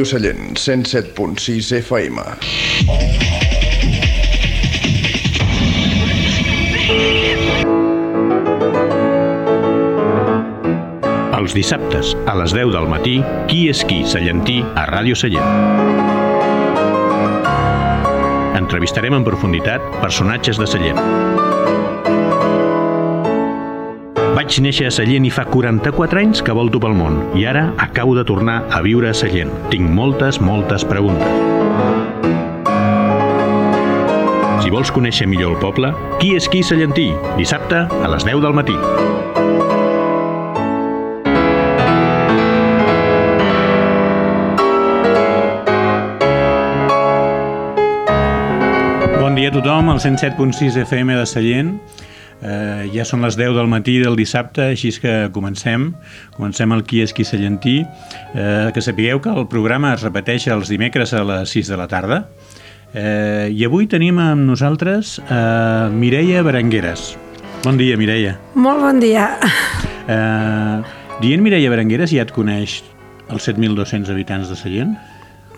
Ràdio Sallent, 107.6 FM. Els dissabtes, a les 10 del matí, Qui és qui, Sallentí, a Ràdio Sallent. Entrevistarem en profunditat personatges de Sallent. Vaig néixer a Sallent i fa 44 anys que volto pel món i ara acabo de tornar a viure a Sallent. Tinc moltes, moltes preguntes. Si vols conèixer millor el poble, Qui és qui Sallentí? Dissabte a les 10 del matí. Bon dia a tothom, al 107.6 FM de Sallent. Eh, ja són les 10 del matí del dissabte, així és que comencem. Comencem el Qui és qui Sallentí. Eh, que sapigueu que el programa es repeteix els dimecres a les 6 de la tarda. Eh, I avui tenim amb nosaltres eh, Mireia Berengueres. Bon dia, Mireia. Molt bon dia. Eh, dient Mireia Berengueres ja et coneix els 7.200 habitants de Sallent?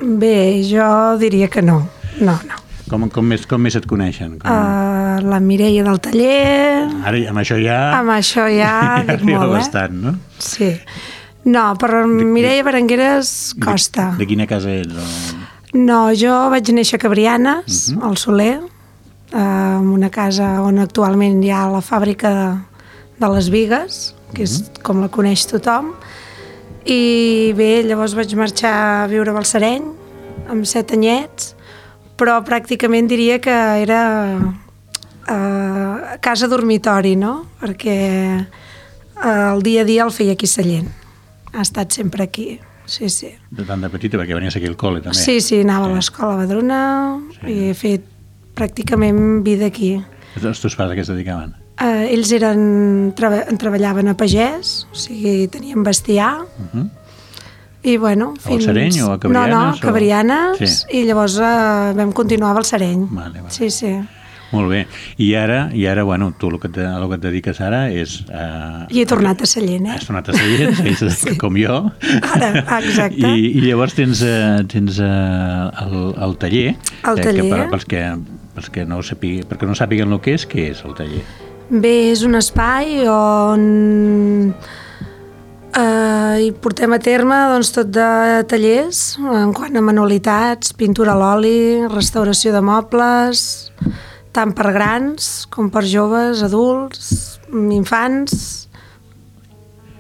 Bé, jo diria que no. No, no. Com, com, més, com més et coneixen? Com... Uh, la Mireia del taller... Ara, amb això ja... Amb això ja dic arriba molt, eh? bastant, no? Sí. No, per Mireia Berengueres costa. De, de quina casa ets? O... No, jo vaig néixer a Cabrianes, Mhm. al Soler, eh, en una casa on actualment hi ha la fàbrica de, de les Vigues, que és Mhm. com la coneix tothom, i bé, llavors vaig marxar a viure a Balsareny, amb set anyets, però pràcticament diria que era eh, casa dormitori, no? Perquè eh, el dia a dia el feia aquí a Sallent. Ha estat sempre aquí, sí, sí. De tant de petita, perquè venies aquí al col·le, també. Sí, sí, anava a l'escola a Badruna Sí. i he fet pràcticament vida aquí. Els teus pares a què es dedicaven? Eh, ells eren, treba, treballaven a pagès, o sigui, tenien bestiar, Uh -huh. i bueno... A Balsareny o a Cabrianes, No, no, o- Cabrianes, Sí. i llavors eh, vam continuar a Balsareny. Vale, vale. Sí, sí. Molt bé. I ara, i ara bueno, tu el que, te, el que et dediques ara és... Uh, I he tornat a Sallent, eh? Has tornat a Sallent, sí. com jo. Ara, exacte. I, I llavors tens, uh, tens uh, el, el taller. El eh, taller. Que per, pels, que, pels que no sapigui, perquè no sàpiguen el que és, què és el taller? Bé, és un espai on eh, hi portem a terme doncs, tot de tallers en quant a manualitats, pintura a l'oli, restauració de mobles, tant per grans com per joves, adults, infants,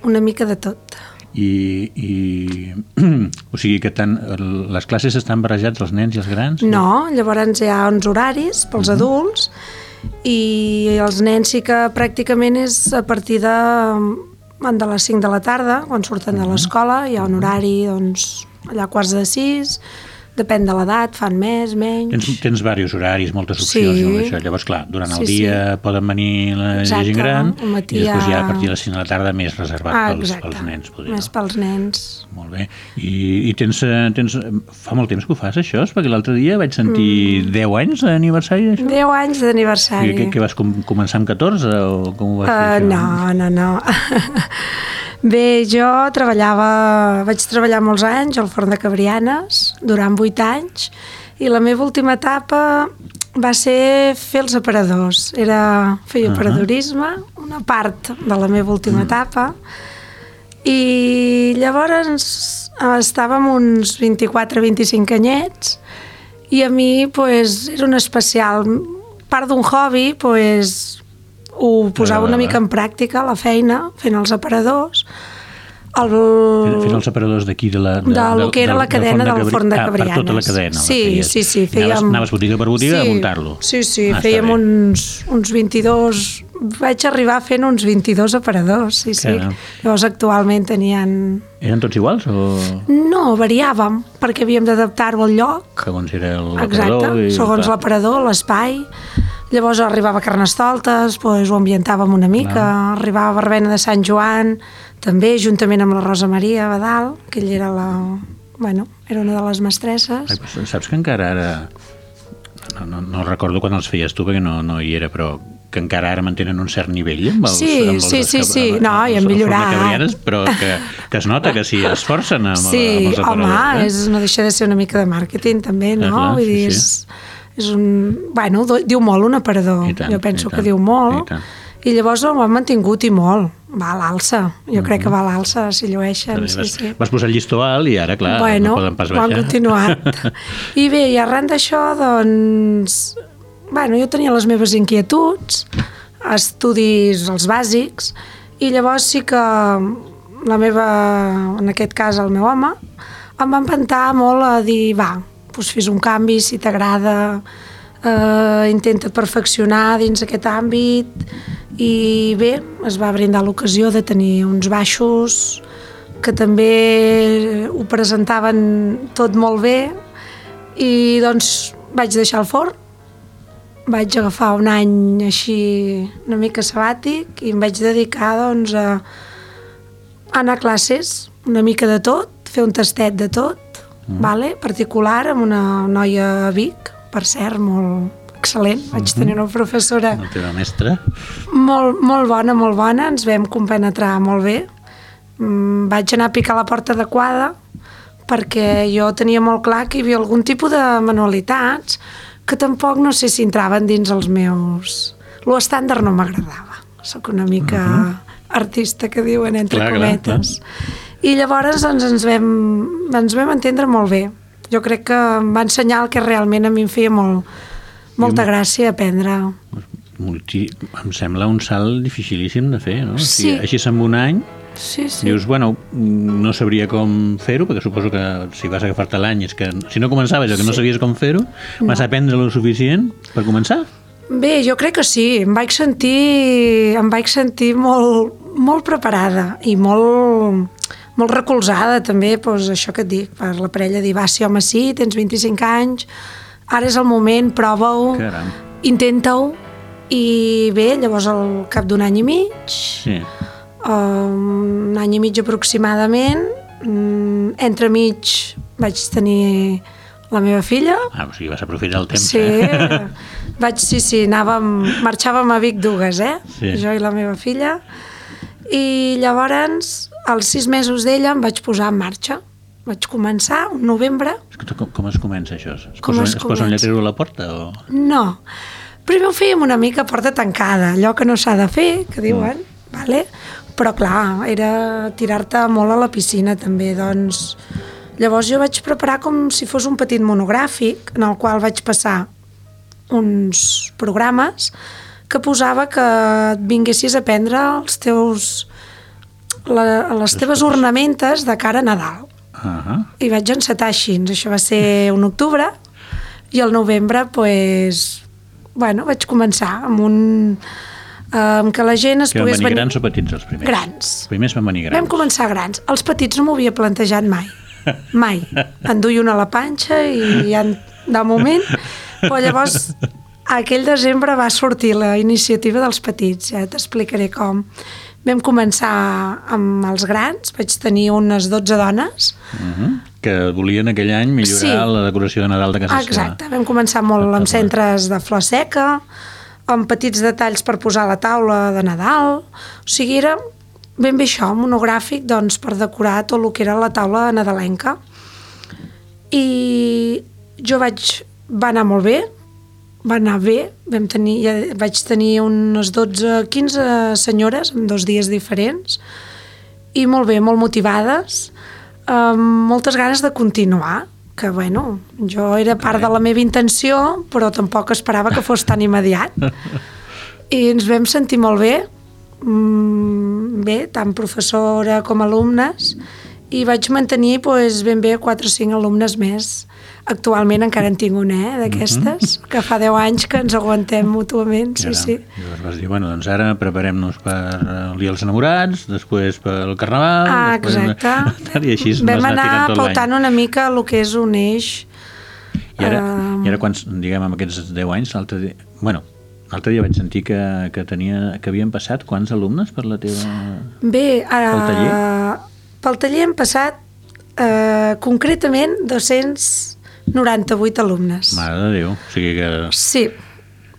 una mica de tot. I, i o sigui que tant, les classes estan barrejats els nens i els grans? No, llavors hi ha uns horaris pels adults i els nens sí que pràcticament és a partir de, de les 5 de la tarda, quan surten de l'escola, hi ha un horari doncs, allà a quarts de 6, depèn de l'edat, fan més, menys... Tens, tens diversos horaris, moltes opcions, Sí. sí. no, això. llavors clar, durant el Sí, dia poden venir la Exacte, gent gran matí i després ja a partir de les 5 de la tarda més reservat Ah, pels, exacte, pels nens. Podria, més no? pels nens. Molt bé. I, i tens, eh, tens... Fa molt temps que ho fas, això? Perquè l'altre dia vaig sentir mm. 10 anys d'aniversari d'això. 10 anys d'aniversari. I què, què vas com, començar amb 14 o com ho vas Uh, fer això? no, no, no. Bé, jo treballava, vaig treballar molts anys al Forn de Cabrianes, durant 8 anys, i la meva última etapa va ser fer els aparadors. Era, feia Ahà. aparadorisme, una part de la meva última etapa, i llavors estàvem uns 24-25 anyets, i a mi pues, era un especial, part d'un hobby, pues, ho posava una mica en pràctica, la feina, fent els aparadors. El... Fent, els aparadors d'aquí de la... De lo que era la cadena del Forn de Ah, per tota la Cabrianes. cadena. Sí, sí, sí, Anaves, fèiem- anaves botiga per botiga a muntar-lo. Sí, sí, Ah, fèiem uns, uns 22... Vaig arribar fent uns 22 aparadors, sí, sí. Caram. Llavors actualment tenien... Eren tots iguals o No, variàvem, perquè havíem d'adaptar-ho al lloc. segons era Exacte, l'aparador? i- segons l'aparador, l'espai. Llavors arribava Carnestoltes, doncs ho ambientàvem una mica, Clar. arribava Barbena de Sant Joan, també juntament amb la Rosa Maria Badal, que ella era la... Bueno, era una de les mestresses. Ai, doncs saps que encara ara... No, no, no recordo quan els feies tu, perquè no, no hi era, però que encara ara mantenen un cert nivell amb els, Sí, amb els sí, sí, sí. amb- No, i han millorat. però que, que es nota que s'hi esforcen amb, Sí, amb els home, aparadors. és, no deixa de ser una mica de màrqueting també, no? Ah, clar, Vull sí, dir, sí. És, un... Bueno, diu molt un aparador. I tant, jo penso i que diu i molt. tant. I llavors ho han mantingut i molt. Va a l'alça. Jo crec que va a l'alça, si llueixen. També Sí, vas, sí. vas posar el llistó alt i ara, clar, bueno, no poden pas ho han baixar. continuat. I bé, i arran d'això, doncs... Bueno, jo tenia les meves inquietuds, estudis els bàsics, i llavors sí que la meva, en aquest cas el meu home, em va empantar molt a dir, va, doncs fes un canvi si t'agrada, eh, intenta't perfeccionar dins aquest àmbit, i bé, es va brindar l'ocasió de tenir uns baixos que també ho presentaven tot molt bé i doncs vaig deixar el forn vaig agafar un any així una mica sabàtic i em vaig dedicar doncs a anar a classes una mica de tot, fer un tastet de tot mm. vale? particular amb una noia a Vic per cert, molt excel·lent vaig tenir una professora La teva mestra. molt, molt bona, molt bona, ens vam compenetrar molt bé. Mm, vaig anar a picar la porta adequada perquè jo tenia molt clar que hi havia algun tipus de manualitats que tampoc no sé si entraven dins els meus... Lo estàndard no m'agradava. Sóc una mica uh -huh. artista que diuen entre Clar, clar, cometes. I llavors doncs, ens, vam, ens vam entendre molt bé. Jo crec que em va ensenyar el que realment a mi em feia molt, molta gràcia aprendre. Multi... Em sembla un salt dificilíssim de fer, no? O sigui, Sí. així en un any, Sí, sí. dius, bueno, no sabria com fer-ho, perquè suposo que si vas a agafar-te l'any és que si no començaves o que no sabies com fer-ho, vas aprendre lo suficient per començar. Bé, jo crec que sí. Em vaig sentir, em vaig sentir molt, molt preparada i molt, molt recolzada també, doncs, això que et dic, per la parella dir, va, sí, home, sí, tens 25 anys, ara és el moment, prova-ho, intenta-ho, i bé, llavors al cap d'un any i mig, Sí. um, un any i mig aproximadament, um, entremig vaig tenir la meva filla, Ah, o sigui, vas aprofitar el temps. Sí, Eh? vaig, sí, sí, anàvem, marxàvem a Vic dues, eh? Sí. Jo i la meva filla. I llavors, als sis mesos d'ella, em vaig posar en marxa. Vaig començar un novembre. Com, com es comença això? Es Com posa, es es posa un lletrero a la porta? O... No. Primer ho fèiem una mica porta tancada, allò que no s'ha de fer, que diuen, mm. vale? però clar, era tirar-te molt a la piscina també, doncs... Llavors jo vaig preparar com si fos un petit monogràfic en el qual vaig passar uns programes que posava que et vinguessis a prendre els teus, la, les teves ornamentes de cara a Nadal. Uh -huh. I vaig encetar així, això va ser un octubre, i al novembre, pues, bueno, vaig començar amb un... amb que la gent es Que pogués venir grans o petits els primers? Grans. Els primers van venir grans. Vam començar grans. Els petits no m'ho havia plantejat mai. Mai. En duia una a la panxa i ja en- de moment... Però llavors, aquell desembre va sortir la iniciativa dels petits, ja t'explicaré com. Vam començar amb els grans, vaig tenir unes 12 dones, Uh -huh. Que volien aquell any millorar Sí. la decoració de Nadal de casa seva. Exacte, vam començar molt amb centres de flor seca, amb petits detalls per posar a la taula de Nadal, o sigui, era ben bé això, monogràfic, doncs, per decorar tot el que era la taula nadalenca. I jo vaig... va anar molt bé, va anar bé, vam tenir, ja vaig tenir unes 12, 15 senyores en dos dies diferents i molt bé, molt motivades, amb moltes ganes de continuar, que bueno, jo era part de la meva intenció, però tampoc esperava que fos tan immediat. I ens vam sentir molt bé, mm, bé, tant professora com alumnes, i vaig mantenir doncs, ben bé 4 o 5 alumnes més. Actualment encara en tinc una, eh, d'aquestes, que fa 10 anys que ens aguantem mútuament, sí, Caram. sí. Llavors vas dir, bueno, doncs ara preparem-nos per el Dia dels Enamorats, després pel Carnaval... Ah, després... exacte. I així Vam anar pautant una mica el que és un eix. I ara, Um, I ara quants, diguem, amb aquests 10 anys, l'altre dia... Bueno, l'altre dia vaig sentir que, que, tenia, que havien passat quants alumnes per la teva... Bé, uh, Pel taller? pel taller hem passat uh, concretament 298 alumnes. Mare de Déu, o sigui que... Sí,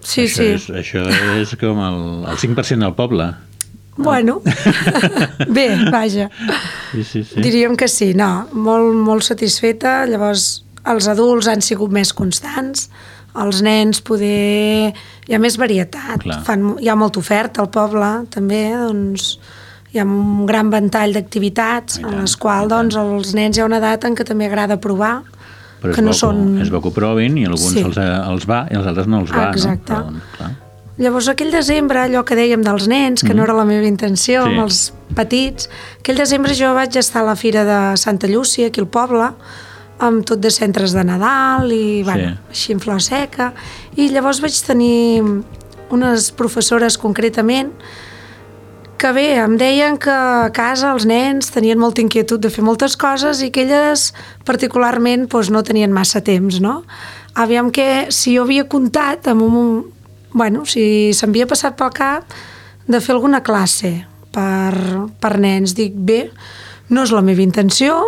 Sí, això sí. És, això és com el, el 5% del poble. Bueno, bé, vaja. Sí, sí, sí. Diríem que sí, no, molt, molt satisfeta. Llavors, els adults han sigut més constants, els nens poder... Hi ha més varietat, Clar. Fan, hi ha molta oferta al poble, també, doncs hi ha un gran ventall d'activitats I en les quals doncs, els nens hi ha una edat en què també agrada provar, Però que no són... és bo que ho provin i alguns Sí. els, els va i els altres no els va, Exacte. no? Però, clar. Llavors, aquell desembre, allò que dèiem dels nens, que no era la meva intenció, Mm. Sí. amb els petits, aquell desembre jo vaig estar a la Fira de Santa Llúcia, aquí al poble, amb tot de centres de Nadal i, bueno, així en flor seca. I llavors vaig tenir unes professores concretament que bé, em deien que a casa els nens tenien molta inquietud de fer moltes coses i que elles particularment doncs, no tenien massa temps, no? Aviam que si jo havia comptat amb un... Bueno, si s'havia passat pel cap de fer alguna classe per, per nens. Dic, bé, no és la meva intenció,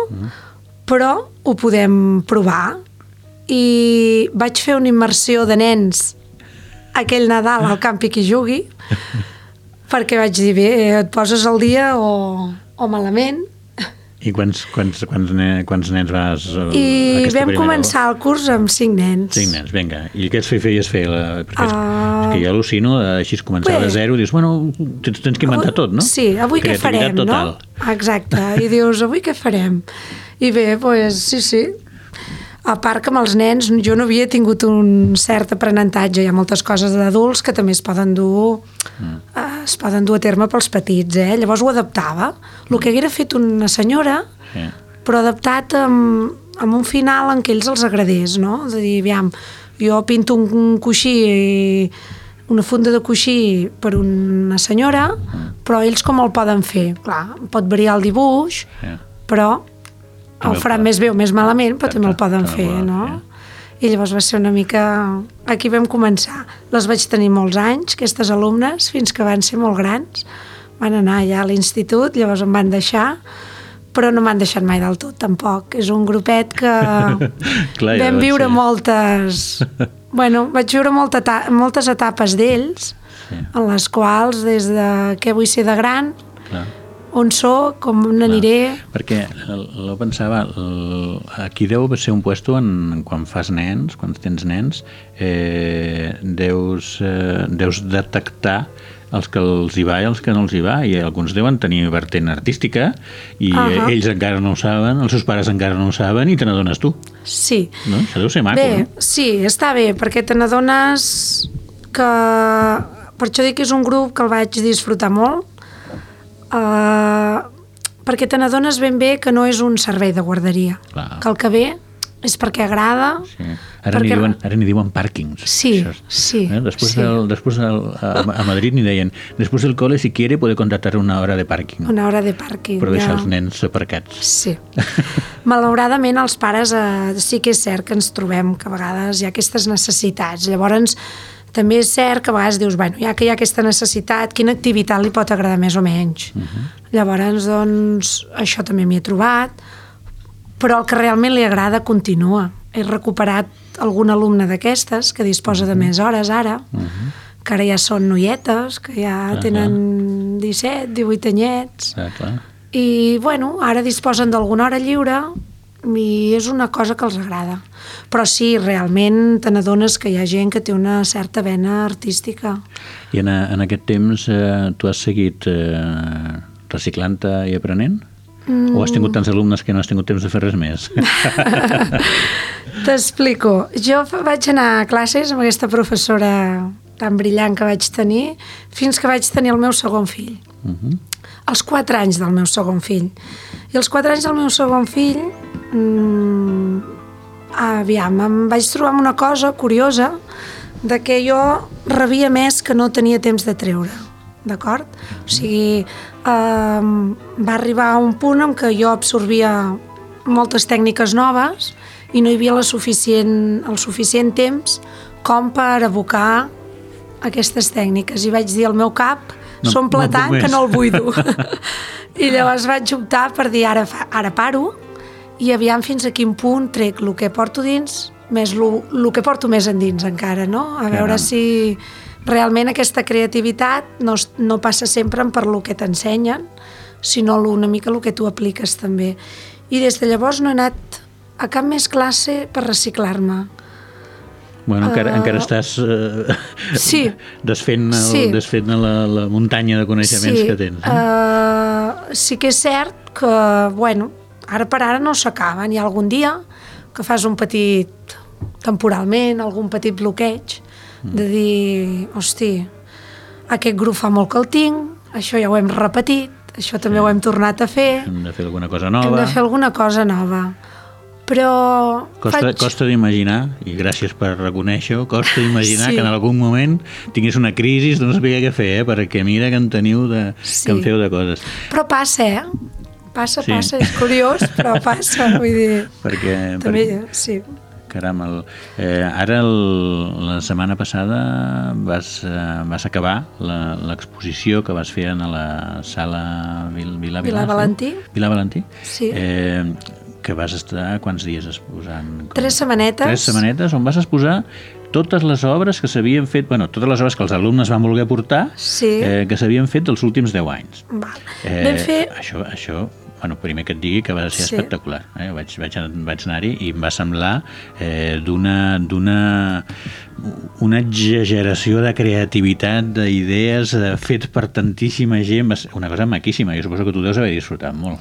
però ho podem provar. I vaig fer una immersió de nens aquell Nadal al Campi qui jugui perquè vaig dir, bé, et poses al dia o, o malament. I quants, quants, quants, ne, quants nens vas... a I vam primera- començar el curs amb cinc nens. Cinc nens, vinga. I què es feies fer? La, perquè Ah. és que jo al·lucino, eh, així començar Bé. de zero, dius, bueno, tens, tens que inventar tot, no? Sí, avui què farem, total. no? Exacte, i dius, avui què farem? I bé, doncs, sí, sí. A part que amb els nens jo no havia tingut un cert aprenentatge, hi ha moltes coses d'adults que també es poden dur mm. es poden dur a terme pels petits, eh? Llavors ho adaptava. El que haguera fet una senyora, Sí. però adaptat amb, amb un final en què ells els agradés, no? És a dir, aviam, jo pinto un, un coixí i una funda de coixí per una senyora, però ells com el poden fer? Clar, pot variar el dibuix, Sí. però També el faran més bé o més malament, però també el poden fer, no? I llavors va ser una mica... Aquí vam començar. Les vaig tenir molts anys, aquestes alumnes, fins que van ser molt grans. Van anar ja a l'institut, llavors em van deixar, però no m'han deixat mai del tot, tampoc. És un grupet que Clar, ja vam viure ser. moltes... Bueno, vaig viure molta eta moltes etapes d'ells, Sí. en les quals, des de què vull ser de gran, Clar. On sóc, com n'aniré... Perquè el pensava, el, aquí deu ser un puesto en, quan fas nens, quan tens nens, eh, deus, eh, deus detectar els que els hi va i els que no els hi va i alguns deuen tenir vertent artística i uh Ahà. ells encara no ho saben, els seus pares encara no ho saben i te n'adones tu, Sí. no? Això deu ser maco, Bé, no? sí, està bé, perquè te n'adones que... Per això dic que és un grup que el vaig disfrutar molt, uh, perquè te n'adones ben bé que no és un servei de guarderia, Clar. que el que ve és perquè agrada, Sí. Ara n'hi perquè- diuen, ara diuen pàrquings. Sí, Això sí, Eh? Després, sí. del, després del, a, a Madrid n'hi deien després del cole, si quiere, puede contratar una hora de pàrquing. una hora de pàrquing. Però deixar ja. els nens aparcats. Sí. Malauradament, els pares eh, sí que és cert que ens trobem que a vegades hi ha aquestes necessitats. Llavors, també és cert que a vegades dius, bueno, ja que hi ha aquesta necessitat, quina activitat li pot agradar més o menys? Uh -huh. Llavors, doncs, això també m'hi he trobat, però el que realment li agrada continua. He recuperat algun alumne d'aquestes que disposa de més hores ara, uh -huh. que ara ja són noietes, que ja Clar, tenen 17, 18 anyets, Ah, clar. i bueno, ara disposen d'alguna hora lliure i és una cosa que els agrada. Però sí, realment te n'adones que hi ha gent que té una certa vena artística. I en, en aquest temps eh, tu has seguit eh, reciclant-te i aprenent? Mm. O has tingut tants alumnes que no has tingut temps de fer res més? T'explico. Jo vaig anar a classes amb aquesta professora tan brillant que vaig tenir fins que vaig tenir el meu segon fill. Uh -huh. als 4 anys del meu segon fill. I als 4 anys del meu segon fill, mmm, aviam, em vaig trobar amb una cosa curiosa de que jo rebia més que no tenia temps de treure, d'acord? O sigui, eh, va arribar a un punt en què jo absorbia moltes tècniques noves i no hi havia la suficient, el suficient temps com per abocar aquestes tècniques. I vaig dir al meu cap, No- s'omple no puc tant que més." no el buido. I llavors vaig optar per dir ara, fa- ara paro i aviam fins a quin punt trec el que porto dins més el que porto més endins encara, no? A veure Caram. si realment aquesta creativitat no, no passa sempre per lo que t'ensenyen, sinó una mica el que tu apliques també. I des de llavors no he anat a cap més classe per reciclar-me. Bueno, encara, Uh, encara estàs eh, sí. desfent, el, Sí. desfent la, la muntanya de coneixements que tens. Eh? Uh, sí que és cert que, bueno, ara per ara no s'acaben. Hi ha algun dia que fas un petit, temporalment, algun petit bloqueig, de dir, hosti, aquest grup fa molt que el tinc, això ja ho hem repetit, això també ho hem tornat a fer, Hem de fer alguna cosa hem nova. de fer alguna cosa nova. Però Costa, faig... costa d'imaginar, i gràcies per reconèixer-ho, costa d'imaginar Sí. que en algun moment tingués una crisi no saber què fer, eh? perquè mira que en teniu de, Sí. que en feu de coses. Però passa, eh? Passa, Sí. passa, és curiós, però passa, vull dir... Perquè, També, perquè sí. caram, el, eh, ara el, la setmana passada vas, eh, vas acabar la- l'exposició que vas fer en la sala Vil, Vila, Vila diu? Valentí. Vila Valentí? Sí. Eh, que vas estar quants dies exposant? Com- Tres setmanetes. Tres setmanetes on vas exposar totes les obres que s'havien fet, bueno, totes les obres que els alumnes van voler portar, Sí. eh, que s'havien fet dels últims 10 anys. Val. Vam fer... Això, això bueno, primer que et digui que va ser Sí. espectacular. Eh? Vaig, vaig, vaig anar-hi i em va semblar eh, d'una d'una una exageració de creativitat, d'idees eh, fet per tantíssima gent. Va ser una cosa maquíssima. Jo suposo que tu deus haver disfrutat molt.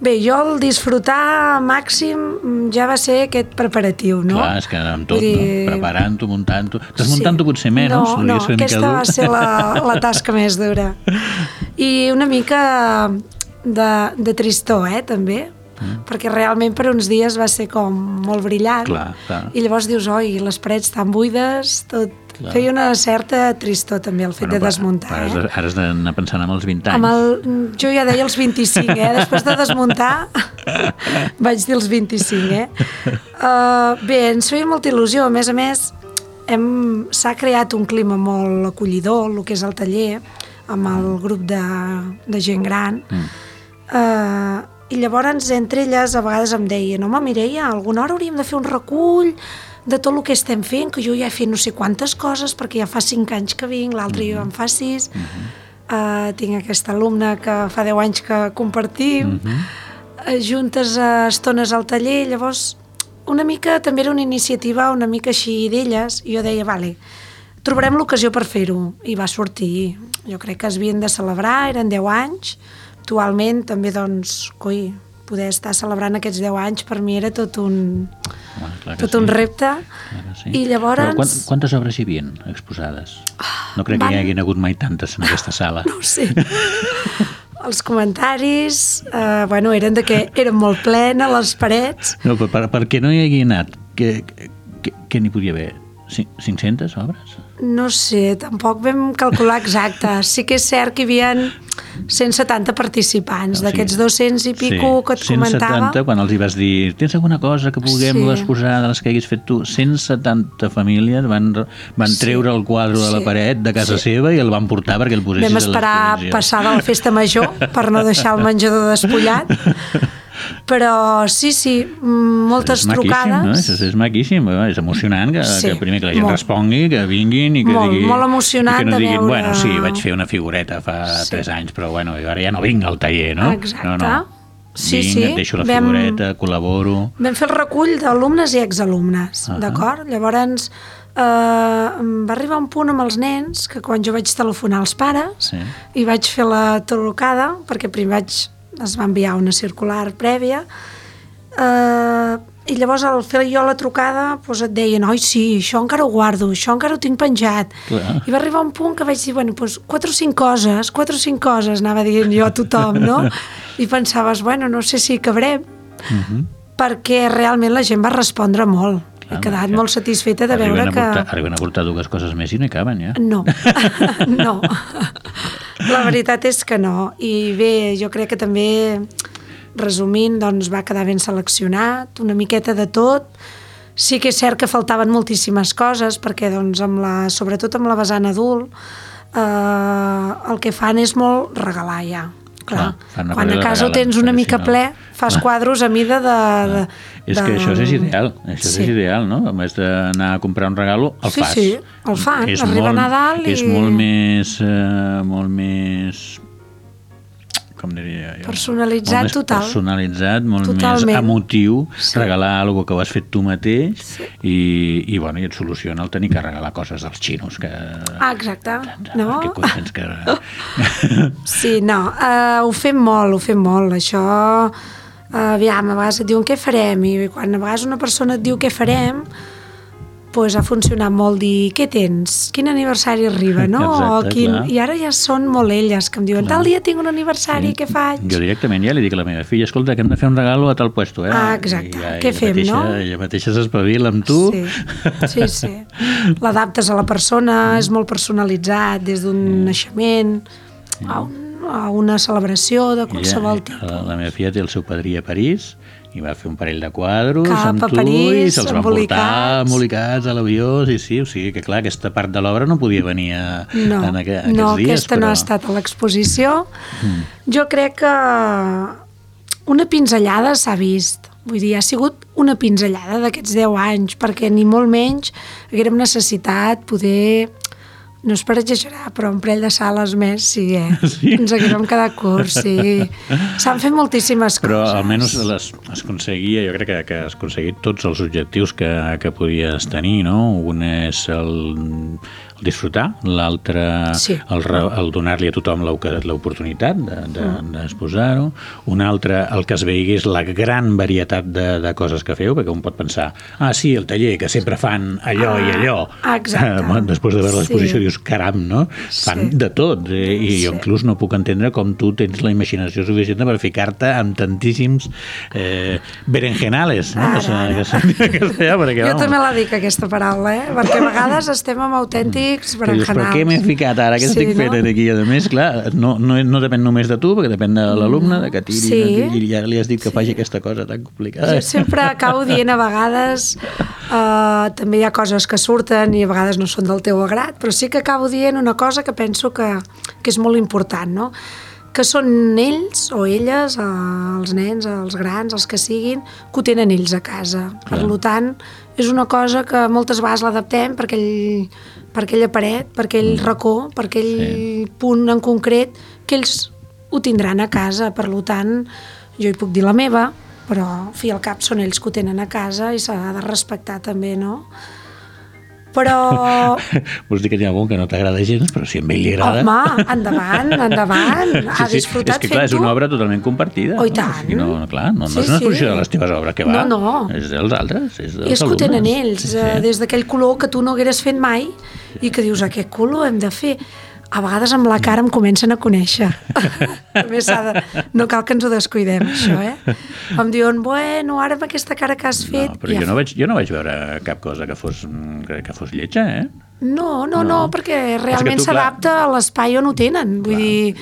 Bé, jo el disfrutar màxim mm, ja va ser aquest preparatiu, no? Clar, és que amb tot, dir- no? preparant-ho, muntant-ho... Desmuntant-ho potser menys, No, no, aquesta va ser la, la tasca més dura. I una mica de, de tristor, eh, també, mm. perquè realment per uns dies va ser com molt brillant. Clar, clar. I llavors dius, oi, les parets tan buides, tot... Clar. Feia una certa tristor també el fet Bueno, de però- desmuntar. però Ara has eh? ara has d'anar pensant en els 20 anys. Amb el, jo ja deia els 25, eh? Després de desmuntar, vaig dir els 25, eh? Uh, bé, ens feia molta il·lusió. A més a més, s'ha creat un clima molt acollidor, el que és el taller, amb el grup de, de gent gran. Mm. Uh, I llavors, entre elles, a vegades em deien home, Mireia, alguna hora hauríem de fer un recull de tot el que estem fent, que jo ja he fet no sé quantes coses, perquè ja fa 5 anys que vinc, l'altre jo en fa 6, uh, tinc aquesta alumna que fa 10 anys que compartim, uh, juntes a estones al taller, llavors una mica també era una iniciativa una mica així d'elles, i jo deia, vale, trobarem l'ocasió per fer-ho, i va sortir. Jo crec que es havien de celebrar, eren 10 anys, actualment també, doncs, coi, poder estar celebrant aquests 10 anys per mi era tot un, Clar que tot un sí. repte, Clar que sí. i llavors... Però quant, quantes obres hi havia exposades? No crec van- que hi hagin hagut mai tantes en aquesta sala. No sé. Els comentaris, eh, bueno, eren de que eren molt plenes les parets. No, per, per, per què no hi hagi anat? Què, què, què n'hi podia haver? Cin- 500 obres? No sé, tampoc vam calcular exacte. Sí que és cert que hi havia 170 participants, sigui, d'aquests 200 i pico que et 170, comentava. quan els hi vas dir tens alguna cosa que puguem Sí. exposar de les que haguis fet tu? 170 famílies van, van Sí. treure el quadre de la Sí. paret de casa Sí. seva i el van portar perquè el posessis Vam a esperar l'exposició. passar de la festa major per no deixar el menjador despullat. Però sí, sí, mm, moltes és trucades. no? És, és maquíssim, eh? és emocionant que, Sí, que primer que la gent molt. respongui, que vinguin i que Molt, digui... molt emocionant que no diguin, veure- bueno, sí, vaig fer una figureta fa Sí. 3 anys, però bueno, ara ja no vinc al taller, no? Exacte. No, no. Sí, Vinc, sí. et deixo la Vam- figureta, col·laboro... Vam fer el recull d'alumnes i exalumnes, uh. -huh. d'acord? Llavors, eh, va arribar un punt amb els nens que quan jo vaig telefonar als pares Sí. i vaig fer la trucada, perquè primer vaig, es va enviar una circular prèvia, eh, i llavors al fer jo la trucada doncs et deien, oi sí, això encara ho guardo, això encara ho tinc penjat. Clar. I va arribar un punt que vaig dir, bueno, doncs quatre o cinc coses, quatre o cinc coses, anava dient jo a tothom, no? I pensaves, bueno, no sé si cabrem, Uh perquè realment la gent va respondre molt. He quedat molt satisfeta de veure que... portar, arriben a portar dues coses més i no hi caben, ja. No, no. La veritat és que no. I bé, jo crec que també, resumint, doncs va quedar ben seleccionat, una miqueta de tot. Sí que és cert que faltaven moltíssimes coses, perquè doncs, amb la, sobretot amb la vessant adult, eh, el que fan és molt regalar ja. Clar. una Quan a casa ho tens una mica si no- ple, fas quadros a mida de... de És de... que això és ideal, això Sí. és ideal, no? A més d'anar a comprar un regalo, el Sí, fas. sí, el fan. És Arriba molt, Nadal i- És molt més... Eh, molt més com diria jo? Personalitzat molt total. Personalitzat, molt Totalment. més emotiu, Sí. regalar alguna que ho has fet tu mateix sí. i, i, bueno, i et soluciona el tenir que regalar coses dels xinos que... Ah, exacte. No? Que que... Sí, no, uh, ho fem molt, ho fem molt, això... Uh, aviam, a vegades et diuen què farem i quan a vegades una persona et diu què farem pues ha funcionat molt dir què tens, quin aniversari arriba, no? Exacte, o quin... clar. I ara ja són molt elles que em diuen tal dia tinc un aniversari, què faig? Jo directament ja li dic a la meva filla, escolta, que hem de fer un regalo a tal puesto, eh? Ah, exacte. I ja, Què fem, mateixa, no? Ella mateixa s'espavila amb tu. Sí, sí, sí. L'adaptes a la persona, és molt personalitzat, des d'un naixement a, un, a una celebració de qualsevol Ella- tipus. La, la meva filla té el seu padrí a París i va fer un parell de quadros Cap amb tu i París, se'ls van portar embolicats a l'avió, sí, sí, o sigui que clar, aquesta part de l'obra no podia venir a, No, en aqu aquests no dies, aquesta però... no ha estat a l'exposició. Mm. Jo crec que una pinzellada s'ha vist. Vull dir, ha sigut una pinzellada d'aquests 10 anys, perquè ni molt menys haguérem necessitat poder no és per exagerar, però un parell de sales més sí, eh? Sí? Ens haguérem quedat curts, sí. S'han fet moltíssimes Però coses. almenys les, es aconseguia, jo crec que, que has aconseguit tots els objectius que, que podies tenir, no? Un és el disfrutar, l'altre Sí. el, el donar-li a tothom l'oportunitat de- de- d'exposar-ho, un altre el que es veigués la gran varietat de, de coses que feu, perquè un pot pensar, ah, sí, el taller, que sempre fan allò i allò. Ah, exacte. Eh, després de veure l'exposició Sí. dius, caram, no? Fan Sí. de tot, eh? i jo Sí. inclús no puc entendre com tu tens la imaginació suficient per ficar-te amb tantíssims eh, berenjenales, no? Ara, que, ara. que, se- que es deia, perquè, Jo vamos, també la dic, aquesta paraula, eh? Perquè a vegades estem amb autèntics que dius, per berenjenals. què m'he ficat ara? Què estic fent aquí? I a més, clar, no, no, no depèn només de tu, perquè depèn de l'alumne, de que tiri, Sí. no tiri, i ara li has dit que faci aquesta cosa tan complicada. Jo sempre acabo dient a vegades, uh, també hi ha coses que surten i a vegades no són del teu agrat, però sí que acabo dient una cosa que penso que, que és molt important, no? que són ells o elles, eh, els nens, els grans, els que siguin, que ho tenen ells a casa. Per tant, és una cosa que moltes vegades l'adaptem per, aquell, per aquella paret, per aquell racó, per aquell Sí. punt en concret, que ells ho tindran a casa. Per tant, jo hi puc dir la meva, però fi al cap són ells que ho tenen a casa i s'ha de respectar també, no? Però, Vols dir que n'hi ha algun que no t'agrada gens, però si a ell li agrada... home, endavant, endavant, ha disfrutat és que clar, és una obra totalment compartida. Oh, i no? tant. O sigui, no, no, clar, no, no Sí, és una sí. exposició de les teves obres que va. No, no. És dels altres, és dels I és que ho tenen alumnes. ells, Sí, eh, sí. des d'aquell color que tu no hagueres fet mai i que dius, aquest color hem de fer. A vegades amb la cara em comencen a conèixer. També s'ha de... No cal que ens ho descuidem, això, eh? Em diuen, bueno, ara amb aquesta cara que has fet... No, però ja jo no, vaig, jo no vaig veure cap cosa que fos, que, que fos lletja, eh? No, no, no, No. perquè realment tu, clar- s'adapta a l'espai on ho tenen. Vull dir,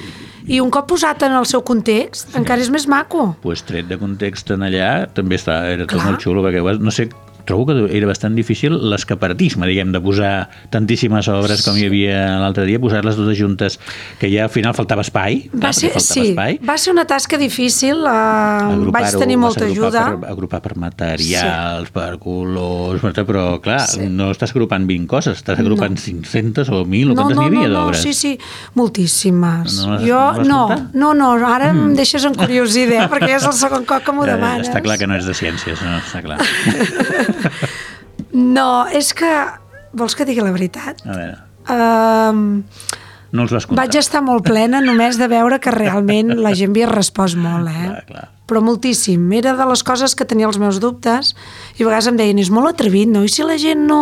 i un cop posat en el seu context, encara és més maco. pues, tret de context en allà també està, era tot Clar. molt xulo perquè no sé, trobo que era bastant difícil l'escaparatisme, diguem, de posar tantíssimes obres com hi havia l'altre dia, posar-les totes juntes, que ja al final faltava espai, Va clar, ser, faltava sí, espai. va ser una tasca difícil, eh, vaig tenir molta ajuda. Per, agrupar per materials, per colors, però clar, Sí. no estàs agrupant 20 coses, estàs agrupant 500 o 1.000 o No, quantes no, n'hi havia no, no, d'obres? sí, sí, moltíssimes. No les- jo, no no, no, no, ara em deixes en curiositat, perquè és el segon cop que m'ho Eh, demanes. Està clar que no és de ciències, no? Està clar. No, és que... Vols que digui la veritat? A veure, Um, no els vas comptar. vaig estar molt plena només de veure que realment la gent havia respost molt, eh? Clar, clar. Però moltíssim. Era de les coses que tenia els meus dubtes i a vegades em deien, és molt atrevit, no? I si la gent no...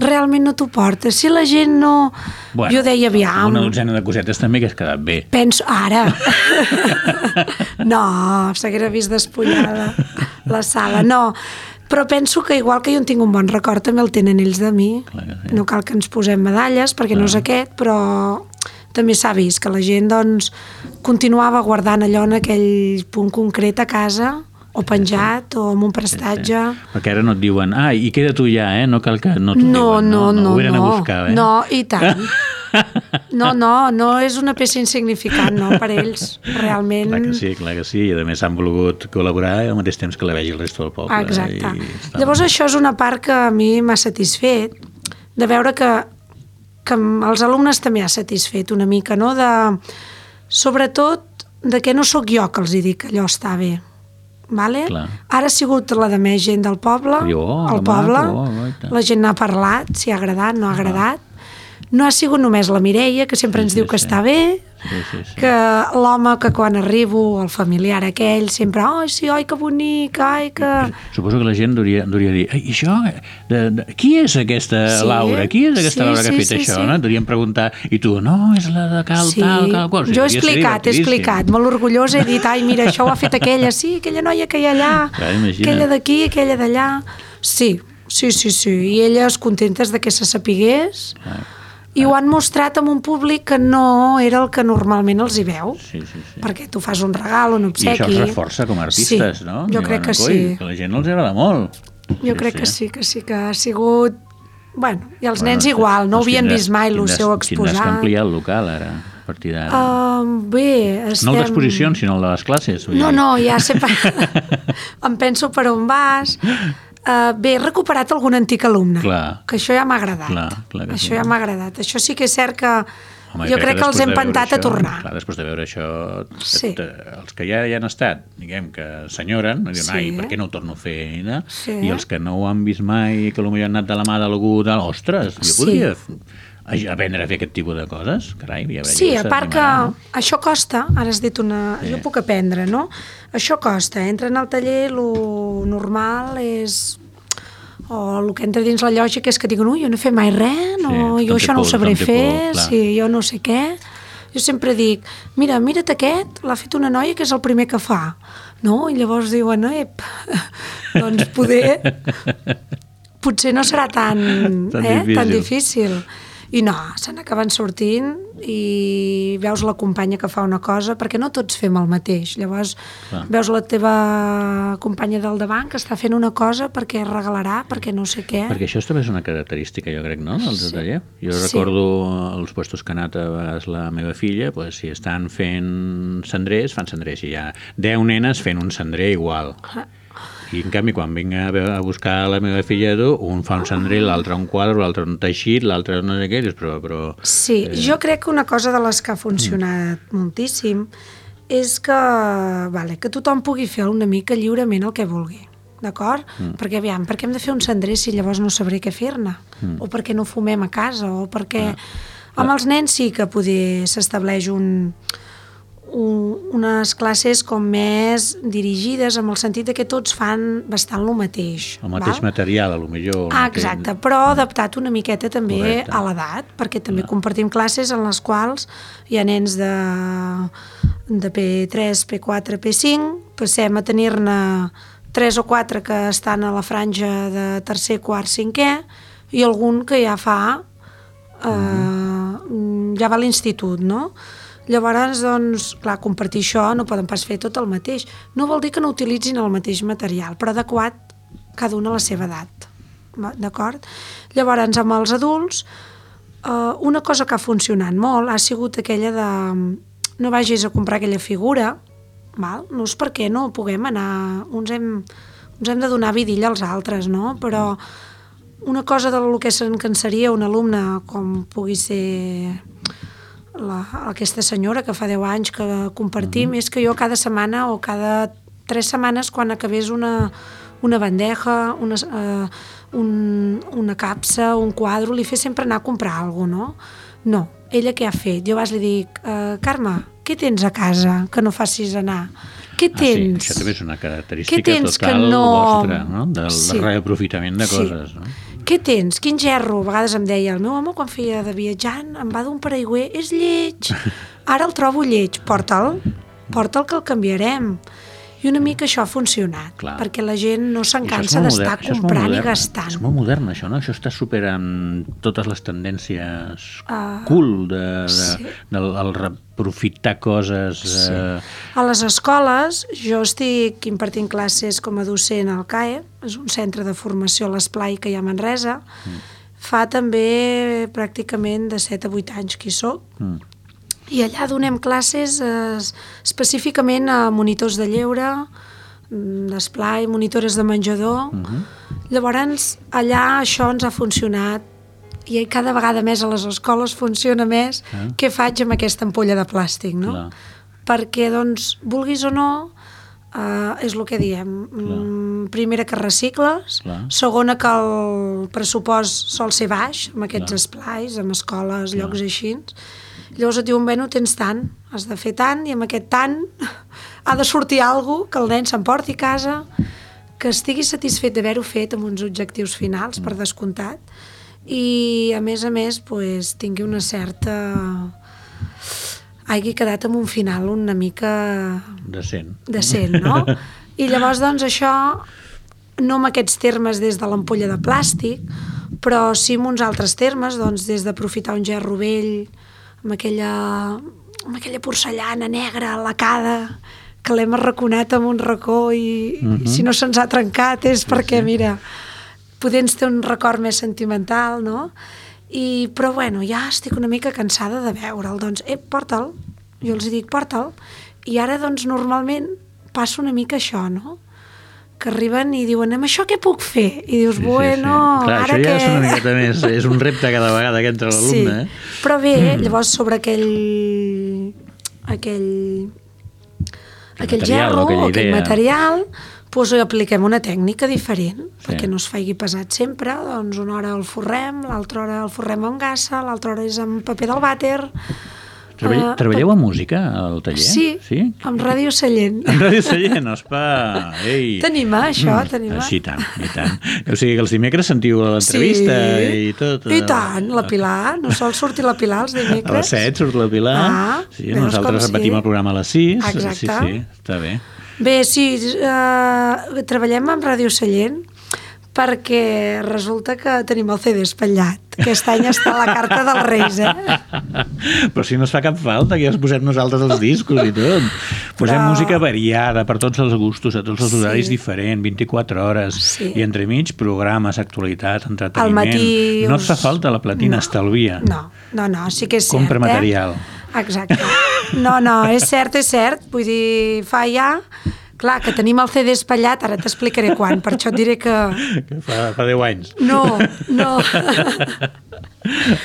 Realment no t'ho porta? Si la gent no... jo deia, aviam... Una dotzena de cosetes també que has quedat bé. Penso, ara. no, s'haguera vist despullada la sala. No, però penso que igual que jo en tinc un bon record, també el tenen ells de mi. Clar sí. No cal que ens posem medalles, perquè no és aquest, però també s'ha vist que la gent doncs, continuava guardant allò en aquell punt concret a casa, o penjat, o amb un prestatge. Perquè ara no et diuen, ah, i queda tu ja, eh? No cal que no t'ho No, diuen. no, no, Ho venen no, a buscar, eh? no, i tant. No, no, no és una peça insignificant, no, per ells, realment. Clar que sí, clar que sí, i a més han volgut col·laborar al mateix temps que la vegi el resto del poble. Exacte. I Llavors això és una part que a mi m'ha satisfet, de veure que, que els alumnes també ha satisfet una mica, no? De, sobretot de que no sóc jo que els hi dic que allò està bé. Vale? Clar. Ara ha sigut la de més gent del poble, Diu, oh, el poble, oh, la gent n'ha parlat, si ha agradat, no ha agradat. No ha sigut només la Mireia, que sempre Sí, ens sí, diu que sí. està bé, Sí, sí, sí. que l'home que quan arribo, el familiar aquell, sempre, ai, sí, ai, que bonic, ai, que... Suposo que la gent hauria, hauria de dir, "Ei, i això, de, de, qui és aquesta Sí, Laura? Qui és aquesta sí, Laura que ha sí, fet sí, això? sí. No? Et Deurien preguntar, i tu, no, és la de cal, tal, cal, qual. O sigui, jo he explicat, he explicat, molt orgullosa, he dit, ai, mira, això ho ha fet aquella, sí, aquella noia que hi ha allà, Clar, imagina't. aquella d'aquí, aquella d'allà. Sí, sí, sí, sí, i elles contentes de que se sapigués, i ho han mostrat amb un públic que no era el que normalment els hi veu, Sí, sí, sí. perquè tu fas un regal, un I obsequi... això els reforça com a artistes, sí, no? jo Diuen, crec que "Coi, sí. Que la gent els agrada molt. Jo crec que sí, que sí, que ha sigut... Bueno, i els nens igual, no doncs havien tindràs- vist mai el seu Tindràs que exposat. ampliar el local, ara, a partir d'ara. Uh, bé, estem... No d'exposicions, sinó el de les classes. No, no, ja sé... Em penso per on vas. Uh, bé, he recuperat algun antic alumne, Clar. que això ja m'ha agradat. Clar, clar que això sí. ja m'ha agradat. Això sí que és cert que Home, jo crec que els després hem pentat a això- tornar. Clar, després de veure això, Sí. et, eh, els que ja hi han estat, diguem que s'enyoren, diuen, Sí. ai, per què no ho torno a fer? No? Sí. I els que no ho han vist mai, que potser han anat de la mà d'algú, ostres, jo Sí. podria aprendre a fer aquest tipus de coses, carai, ja veig Sí, a part que això costa, ara has dit una... Sí. Jo puc aprendre, no? Això costa, entra en el taller, lo normal és o el que entra dins la lògica és que diuen ui, jo no he fet mai res, no, Sí, jo això no ho sabré fer, por, clar. sí, jo no sé què. Jo sempre dic, mira, mira't aquest, l'ha fet una noia que és el primer que fa. No? I llavors diuen, ep, doncs poder... potser no serà tan, Tan eh? tan difícil. I no, se n'acaben sortint i veus la companya que fa una cosa, perquè no tots fem el mateix. Llavors, Clar. veus la teva companya del davant que està fent una cosa perquè regalarà, perquè no sé què. Perquè això també és una característica, jo crec, no?, del Sí. taller. Jo Sí. recordo els puestos que ha anat a vegades la meva filla, pues, si estan fent cendrers, fan cendrers, i hi ha 10 nenes fent un cendrer igual. Ah. I en canvi, quan vinc a, a buscar la meva filla, tu, un fa un cendrer, l'altre un quadre, l'altre un teixit, l'altre no sé què, però... però... Sí, jo crec que una cosa de les que ha funcionat mm. moltíssim és que, vale, que tothom pugui fer una mica lliurement el que vulgui, d'acord? Mm. Perquè, aviam, per què hem de fer un cendrer si llavors no sabré què fer-ne? Mm. O perquè no fumem a casa? O perquè... Amb els nens sí que poder s'estableix un, unes classes com més dirigides amb el sentit de que tots fan bastant el mateix. El mateix val? material, a lo millor... Ah, mateix- exacte, però adaptat una miqueta també Correcte. a l'edat, perquè també compartim classes en les quals hi ha nens de, de P3, P4, P5, passem a tenir-ne 3 o 4 que estan a la franja de tercer, quart, cinquè, i algun que ja fa, eh, ja va a l'institut, no? Llavors, doncs, clar, compartir això no poden pas fer tot el mateix. No vol dir que no utilitzin el mateix material, però adequat cada una a la seva edat. D'acord? Llavors, amb els adults, eh, una cosa que ha funcionat molt ha sigut aquella de no vagis a comprar aquella figura, val? no és perquè no puguem anar... Uns hem, uns hem de donar vidilla als altres, no? Però una cosa de lo que se'n cansaria un alumne com pugui ser la, aquesta senyora que fa 10 anys que compartim, uh -huh. és que jo cada setmana o cada tres setmanes quan acabés una, una bandeja, una, uh, un, una capsa, un quadre, li fes sempre anar a comprar alguna cosa, no? No, ella què ha fet? Jo vas li dic, uh, Carme, què tens a casa que no facis anar? Què Ah, tens? sí, això també és una característica tens que total no- vostra, no? Del Sí. reaprofitament de Sí. coses, no? Què tens? Quin gerro? A vegades em deia, el meu home quan feia de viatjant em va d'un paraigüer, és lleig. Ara el trobo lleig, porta'l, porta'l que el canviarem. I una mica això ha funcionat, Clar. perquè la gent no se'n I cansa d'estar modern, comprant i modern, gastant. És molt modern, això, no? Això està superant totes les tendències Ah, cool de, de, sí. del el reprofitar coses... Sí. Eh, A les escoles, jo estic impartint classes com a docent al CAE, és un centre de formació a l'Esplai que hi ha a Manresa, mm. fa també pràcticament de 7 a 8 anys que hi soc. Mm. I allà donem classes eh, específicament a monitors de lleure, mm, d'esplai, monitores de menjador. Mm -hmm. Llavors, allà això ens ha funcionat i cada vegada més a les escoles funciona més ah. què faig amb aquesta ampolla de plàstic, no? Clar. Perquè, doncs, vulguis o no, Uh, és el que diem. Mm, primera, que recicles. Clar. Segona, que el pressupost sol ser baix, amb aquests Clar. esplais, amb escoles, Clar. llocs així. Llavors et diuen, bueno, tens tant, has de fer tant, i amb aquest tant ha de sortir alguna que el nen s'emporti a casa, que estigui satisfet d'haver-ho fet amb uns objectius finals, per descomptat, i a més a més pues, tingui una certa hagi quedat amb un final una mica... Decent. Decent, no? I llavors, doncs, això, no amb aquests termes des de l'ampolla de plàstic, però sí amb uns altres termes, doncs, des d'aprofitar un gerro vell, amb aquella, amb aquella porcellana negra, lacada, que l'hem arraconat amb un racó i, uh -huh. i si mhm. no se'ns ha trencat és sí, perquè, sí. mira, podent té un record més sentimental, no? I, però bueno, ja estic una mica cansada de veure'l, doncs, eh, porta'l, jo els dic, porta'l, i ara, doncs, normalment passa una mica això, no? Que arriben i diuen, amb això què puc fer? I dius, sí, bueno, sí, sí. Clar, ara això ja que... és una miqueta més, és un repte cada vegada que entra l'alumne. Sí, eh? però bé, mm. llavors sobre aquell aquell aquell gerro, aquell material, doncs apliquem una tècnica diferent, sí. perquè no es faci pesat sempre, doncs una hora el forrem, l'altra hora el forrem amb gassa, l'altra hora és amb paper del vàter... Treball, uh, treballeu amb música al taller? Sí, sí? amb Ràdio Sallent. Amb Ràdio Sallent, ospa! Ei. Tenim això, mm, tenim. Sí, tant, i tant. O sigui que els dimecres sentiu l'entrevista sí. i tot. I tant, la Pilar, no sol sortir la Pilar els dimecres. A les 7 surt la Pilar. Ah, sí, nosaltres repetim sí. el programa a les 6. Exacte. Sí, sí, està bé. Bé, sí, eh, treballem amb Ràdio Sallent perquè resulta que tenim el CD espatllat. Aquest any està a la carta dels Reis, eh? Però si no es fa cap falta, que ja es posem nosaltres els discos i tot. Posem Però... música variada, per tots els gustos, a tots els sí. horaris diferents, 24 hores, sí. i entremig programes, actualitat, entreteniment. Al matí... No us fa falta la platina, no. estalvia. No, no, no, sí que és cert, Compra material. Eh? Exacte. No, no, és cert, és cert. Vull dir, fa ja... Clar, que tenim el CD espatllat, ara t'explicaré quan, per això et diré que... que fa, fa 10 anys. No, no.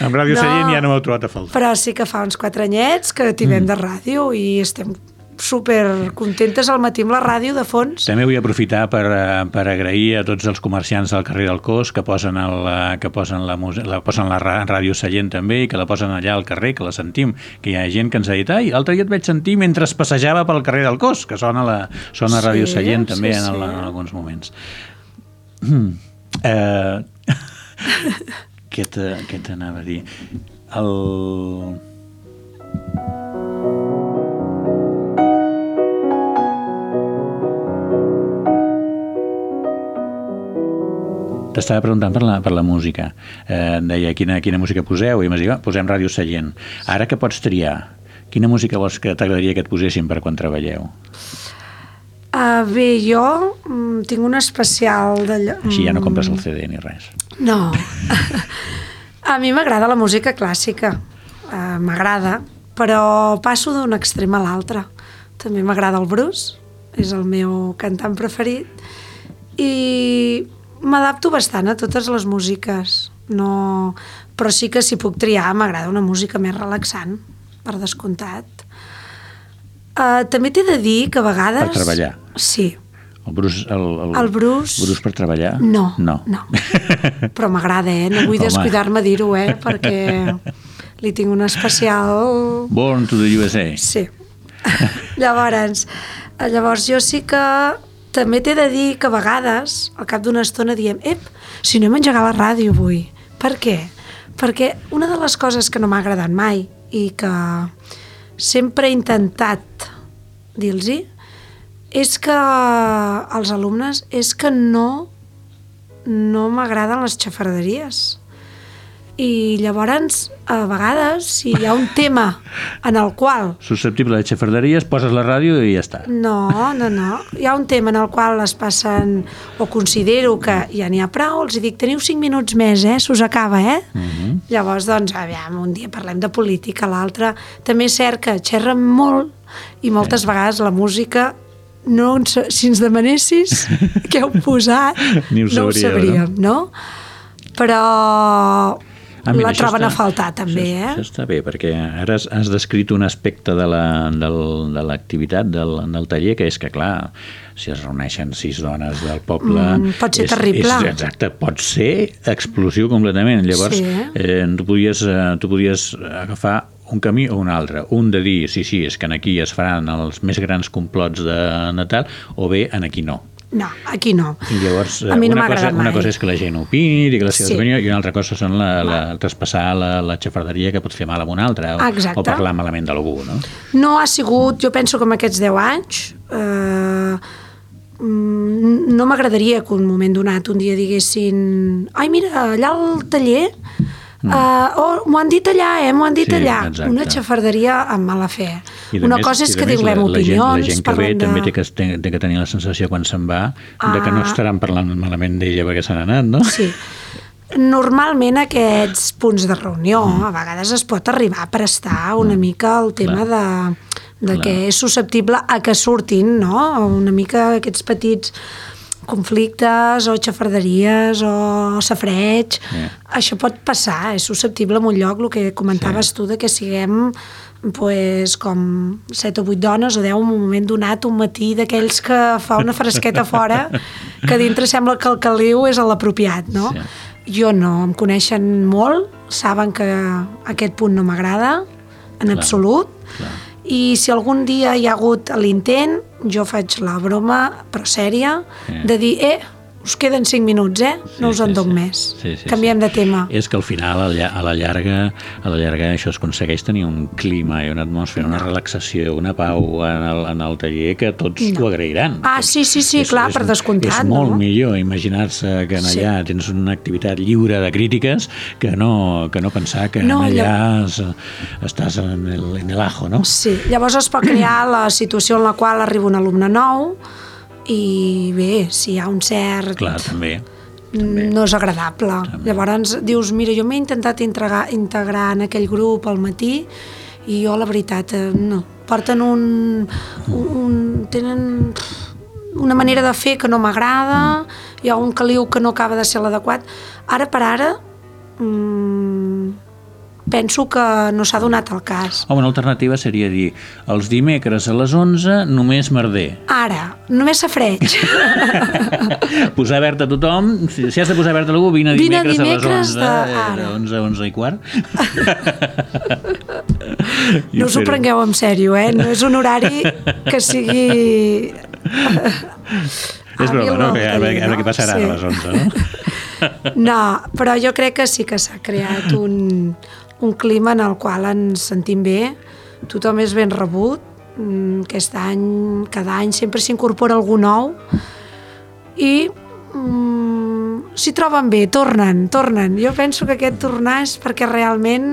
Amb Ràdio no, Sallent ja no m'heu trobat a faltar. Però sí que fa uns 4 anyets que timem mm. de ràdio i estem super contentes al matí amb la ràdio de fons. També vull aprofitar per, eh, per agrair a tots els comerciants del carrer del Cos que posen, el, eh, que posen, la, la, posen la ràdio Sallent també i que la posen allà al carrer, que la sentim, que hi ha gent que ens ha dit ai, l'altre dia et vaig sentir mentre es passejava pel carrer del Cos, que sona, la, sona sí, ràdio Sallent també sí, en, el, en alguns moments. Mm. Eh, què t'anava a dir? El... T'estava preguntant per la, per la música. Eh, deia, quina, quina música poseu? I em dit, posem Ràdio Sallent. Ara que pots triar, quina música vols que t'agradaria que et posessin per quan treballeu? Uh, bé, jo mm, tinc un especial de... Així ja no compres el CD ni res. No. a mi m'agrada la música clàssica. Uh, m'agrada, però passo d'un extrem a l'altre. També m'agrada el Bruce, és el meu cantant preferit, i m'adapto bastant a totes les músiques, no... però sí que si puc triar m'agrada una música més relaxant, per descomptat. Uh, també t'he de dir que a vegades... Per treballar? Sí. El Bruce, el, el, el Bruce... Bruce per treballar? No, no. no. Però m'agrada, eh? No vull descuidar-me dir-ho, eh? Perquè li tinc un especial... Born to the USA. Sí. llavors, llavors jo sí que també t'he de dir que a vegades, al cap d'una estona, diem ep, si no hem engegat la ràdio avui. Per què? Perquè una de les coses que no m'ha agradat mai i que sempre he intentat dir-los és que als alumnes és que no no m'agraden les xafarderies i llavors a vegades si hi ha un tema en el qual Susceptible de xafarderies, poses la ràdio i ja està. no, no, no. Hi ha un tema en el qual es passen, o considero que ja n'hi ha prou, els dic, teniu 5 minuts més, eh? S'us acaba, eh? Llavors, doncs, aviam, un dia parlem de política, l'altre... També és cert que xerren molt i moltes vegades la música no, si ens demanessis què heu posat, Ni ho no ho sabríeu, sabríem, no? Però Ah, mira, la troben està- a faltar també, això, eh? Això està bé, perquè ara has, has descrit un aspecte de la- del- de l'activitat del, del taller, que és que, clar, si es reuneixen sis dones del poble... Mm, pot ser és, terrible. És, exacte, pot ser explosiu completament. Llavors, Sí. eh, tu, podies, eh, tu podies agafar un camí o un altre. Un de dir, sí, sí, és que en aquí es faran els més grans complots de Natal, o bé en aquí no. No, aquí no. I llavors, A mi no una, cosa, agradat una mai. cosa és que la gent opini, digui la seva Sí. opinió, i una altra cosa són la, la, traspassar la, la xafarderia que pot fer mal a un altre, o, Exacte. o parlar malament d'algú, no? No ha sigut, jo penso que en aquests 10 anys, eh, mm, no m'agradaria que un moment donat un dia diguessin ai mira, allà al taller Uh, oh, m'ho han dit allà, eh? M'ho han dit Mm. Sí, allà. exacte. Una xafarderia amb mala fe. I de Una més- cosa és de que més, tinguem la, gent, opinions. la gent que ve parlem també de... té que, té, té que tenir la sensació quan se'n va de que no Ah. estaran parlant malament d'ella perquè se n'ha anat, no? Sí. Normalment aquests punts de reunió a vegades es pot arribar a prestar una mica el tema de, de Clar. que és susceptible a que surtin no? una mica aquests petits conflictes o xafarderies o safreig. Sí. Això pot passar, és susceptible en un lloc, el que comentaves tu, de que siguem pues, com set o vuit dones o deu un moment donat, un matí d'aquells que fa una fresqueta fora, que dintre sembla que el caliu és l'apropiat, no? Sí. Jo no, em coneixen molt, saben que aquest punt no m'agrada, en Clar, absolut, clar. I si algun dia hi ha hagut l'intent, jo faig la broma, però sèria, Sí. de dir, eh, us queden 5 minuts, eh? No us en dono més. Sí, sí, Canviem de tema. És que al final, a la, llarga, a la llarga això es aconsegueix tenir un clima i una atmosfera, una relaxació, una pau en el, en el taller que tots No. ho agrairan. Ah, sí, sí, sí, clar, per descomptat, És molt no? millor imaginar-se que en Sí. allà tens una activitat lliure de crítiques que no, que no pensar que No, en allà es, estàs en el, en el ajo, no? Sí, llavors es pot crear la situació en la qual arriba un alumne nou i bé, si hi ha un cert... Clar, també. no és agradable. Llavors dius, mira, jo m'he intentat integrar, integrar en aquell grup al matí i jo, la veritat, eh, no. Porten un, un... tenen una manera de fer que no m'agrada, hi ha un caliu que no acaba de ser l'adequat. Ara per ara, mm, penso que no s'ha donat el cas. Home, una alternativa seria dir els dimecres a les 11 només merder. Ara, només safreig. posar verd a tothom, si, si has de posar verd a algú, vine, Vine dimecres, dimecres a les 11, de- ara. eh, 11, 11 i quart. No us ho prengueu en sèrio, eh? No és un horari que sigui... És broma, no? Que a, veure, a veure què passarà Sí. a les 11, no? No, però jo crec que sí que s'ha creat un, un clima en el qual ens sentim bé, tothom és ben rebut, Mm, aquest any, cada any sempre s'incorpora algú nou i mm, s'hi troben bé, tornen, tornen. Jo penso que aquest tornar és perquè realment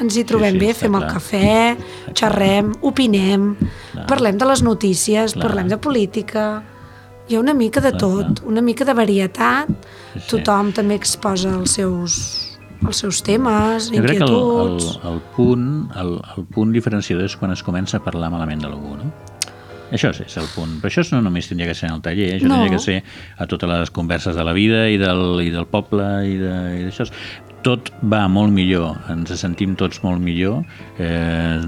ens hi trobem sí, bé, està fem el clar. cafè, xerrem, opinem, Clar. parlem de les notícies, Clar. parlem de política, hi ha una mica de Clar, tot, clar. una mica de varietat, Sí, sí. tothom també exposa els seus, els seus temes, Jo crec que el, el, inquietuds... el, punt, el, el punt diferenciador és quan es comença a parlar malament d'algú, no? Això és, és el punt. Però això no només tindria que ser en el taller, això No. tindria que ser a totes les converses de la vida i del, i del poble i de- i d'això. Tot va molt millor, ens sentim tots molt millor eh,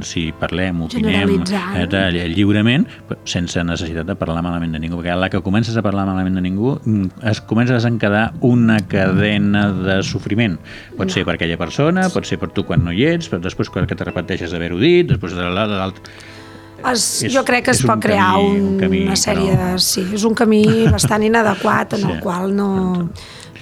si parlem, opinem eh, tal, lliurement, sense necessitat de parlar malament de ningú, perquè a la que comences a parlar malament de ningú mm, es comença a desencadar una cadena de sofriment. Pot ser per aquella persona, pot ser per tu quan no hi ets, però després quan que te repeteixes d'haver-ho dit, després de l'altre... Es, és- jo crec que es és un pot crear camí- un, camí, una sèrie però- de... Sí, és un camí bastant inadequat en Sí. el qual no...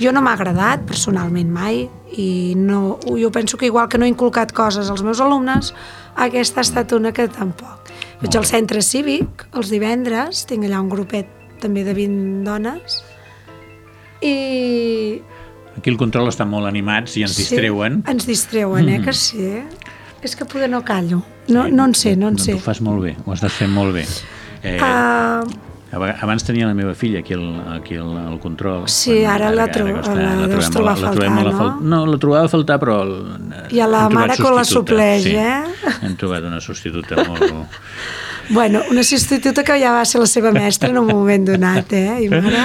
Jo no m'ha agradat personalment mai i no, jo penso que igual que no he inculcat coses als meus alumnes, aquesta ha estat una que tampoc. Vaig al centre cívic els divendres, tinc allà un grupet també de 20 dones i Aquí el control està molt animats i ens distreuen. Sí, ens distreuen, eh, que sí. És que poder no callo. No, no en sé, no en doncs sé. Ho fas molt bé, ho estàs fent molt bé. Eh, Uh, Abans tenia la meva filla aquí el, aquí el, el control. Sí, Quan- ara la tro- que està- la deus trobem trobar molt- a la trobem faltar, molt a no? No, la trobava a faltar, però... El, I a la mare que la supleix, sí. eh? Hem trobat una substituta molt... bueno, una substituta que ja va ser la seva mestra en un moment donat, eh? I mare...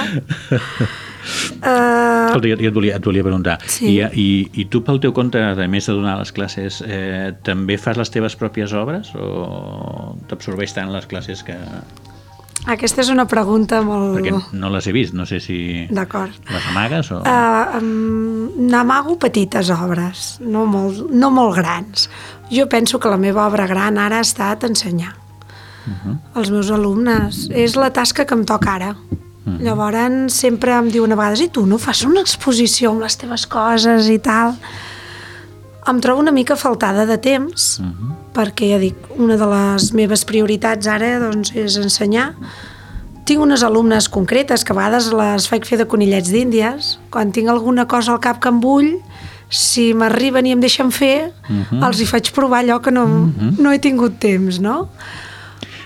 Uh, Escolta, jo, jo et, volia, et volia preguntar. Sí. I, i, I tu, pel teu compte, a més de donar les classes, eh, també fas les teves pròpies obres o t'absorbeix tant les classes que... aquesta és una pregunta molt... Perquè no les he vist, no sé si D'acord. les amagues o... Uh, um, n'amago petites obres, no molt, no molt grans. Jo penso que la meva obra gran ara ha estat ensenyar uh -huh. als meus alumnes. És la tasca que em toca ara. Uh -huh. Llavors sempre em diuen a vegades i tu no fas una exposició amb les teves coses i tal? Em trobo una mica faltada de temps, uh -huh. perquè ja dic, una de les meves prioritats ara doncs, és ensenyar. Tinc unes alumnes concretes que a vegades les faig fer de conillets d'índies. Quan tinc alguna cosa al cap que em vull, si m'arriben i em deixen fer, uh -huh. els hi faig provar allò que no, uh -huh. no he tingut temps, no?